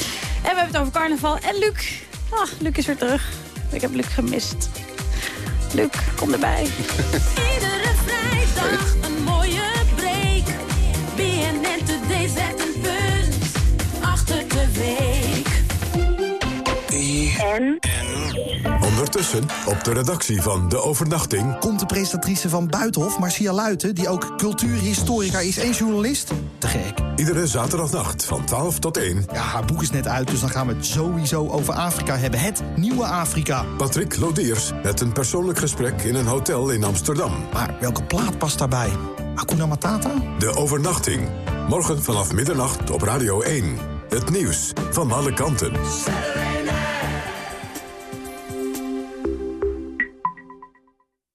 we hebben het over carnaval en Luc. Ah, Luc is weer terug. Ik heb Luc gemist. Luc, kom erbij. Ondertussen, op de redactie van De Overnachting... Komt de presentatrice van Buitenhof, Marcia Luiten... die ook cultuurhistorica is en journalist? Te gek. Iedere zaterdagnacht van 12 tot 1... Ja, haar boek is net uit, dus dan gaan we het sowieso over Afrika hebben. Het nieuwe Afrika. Patrick Lodiers met een persoonlijk gesprek in een hotel in Amsterdam. Maar welke plaat past daarbij? Hakuna Matata? De Overnachting. Morgen vanaf middernacht op Radio 1. Het nieuws van alle kanten.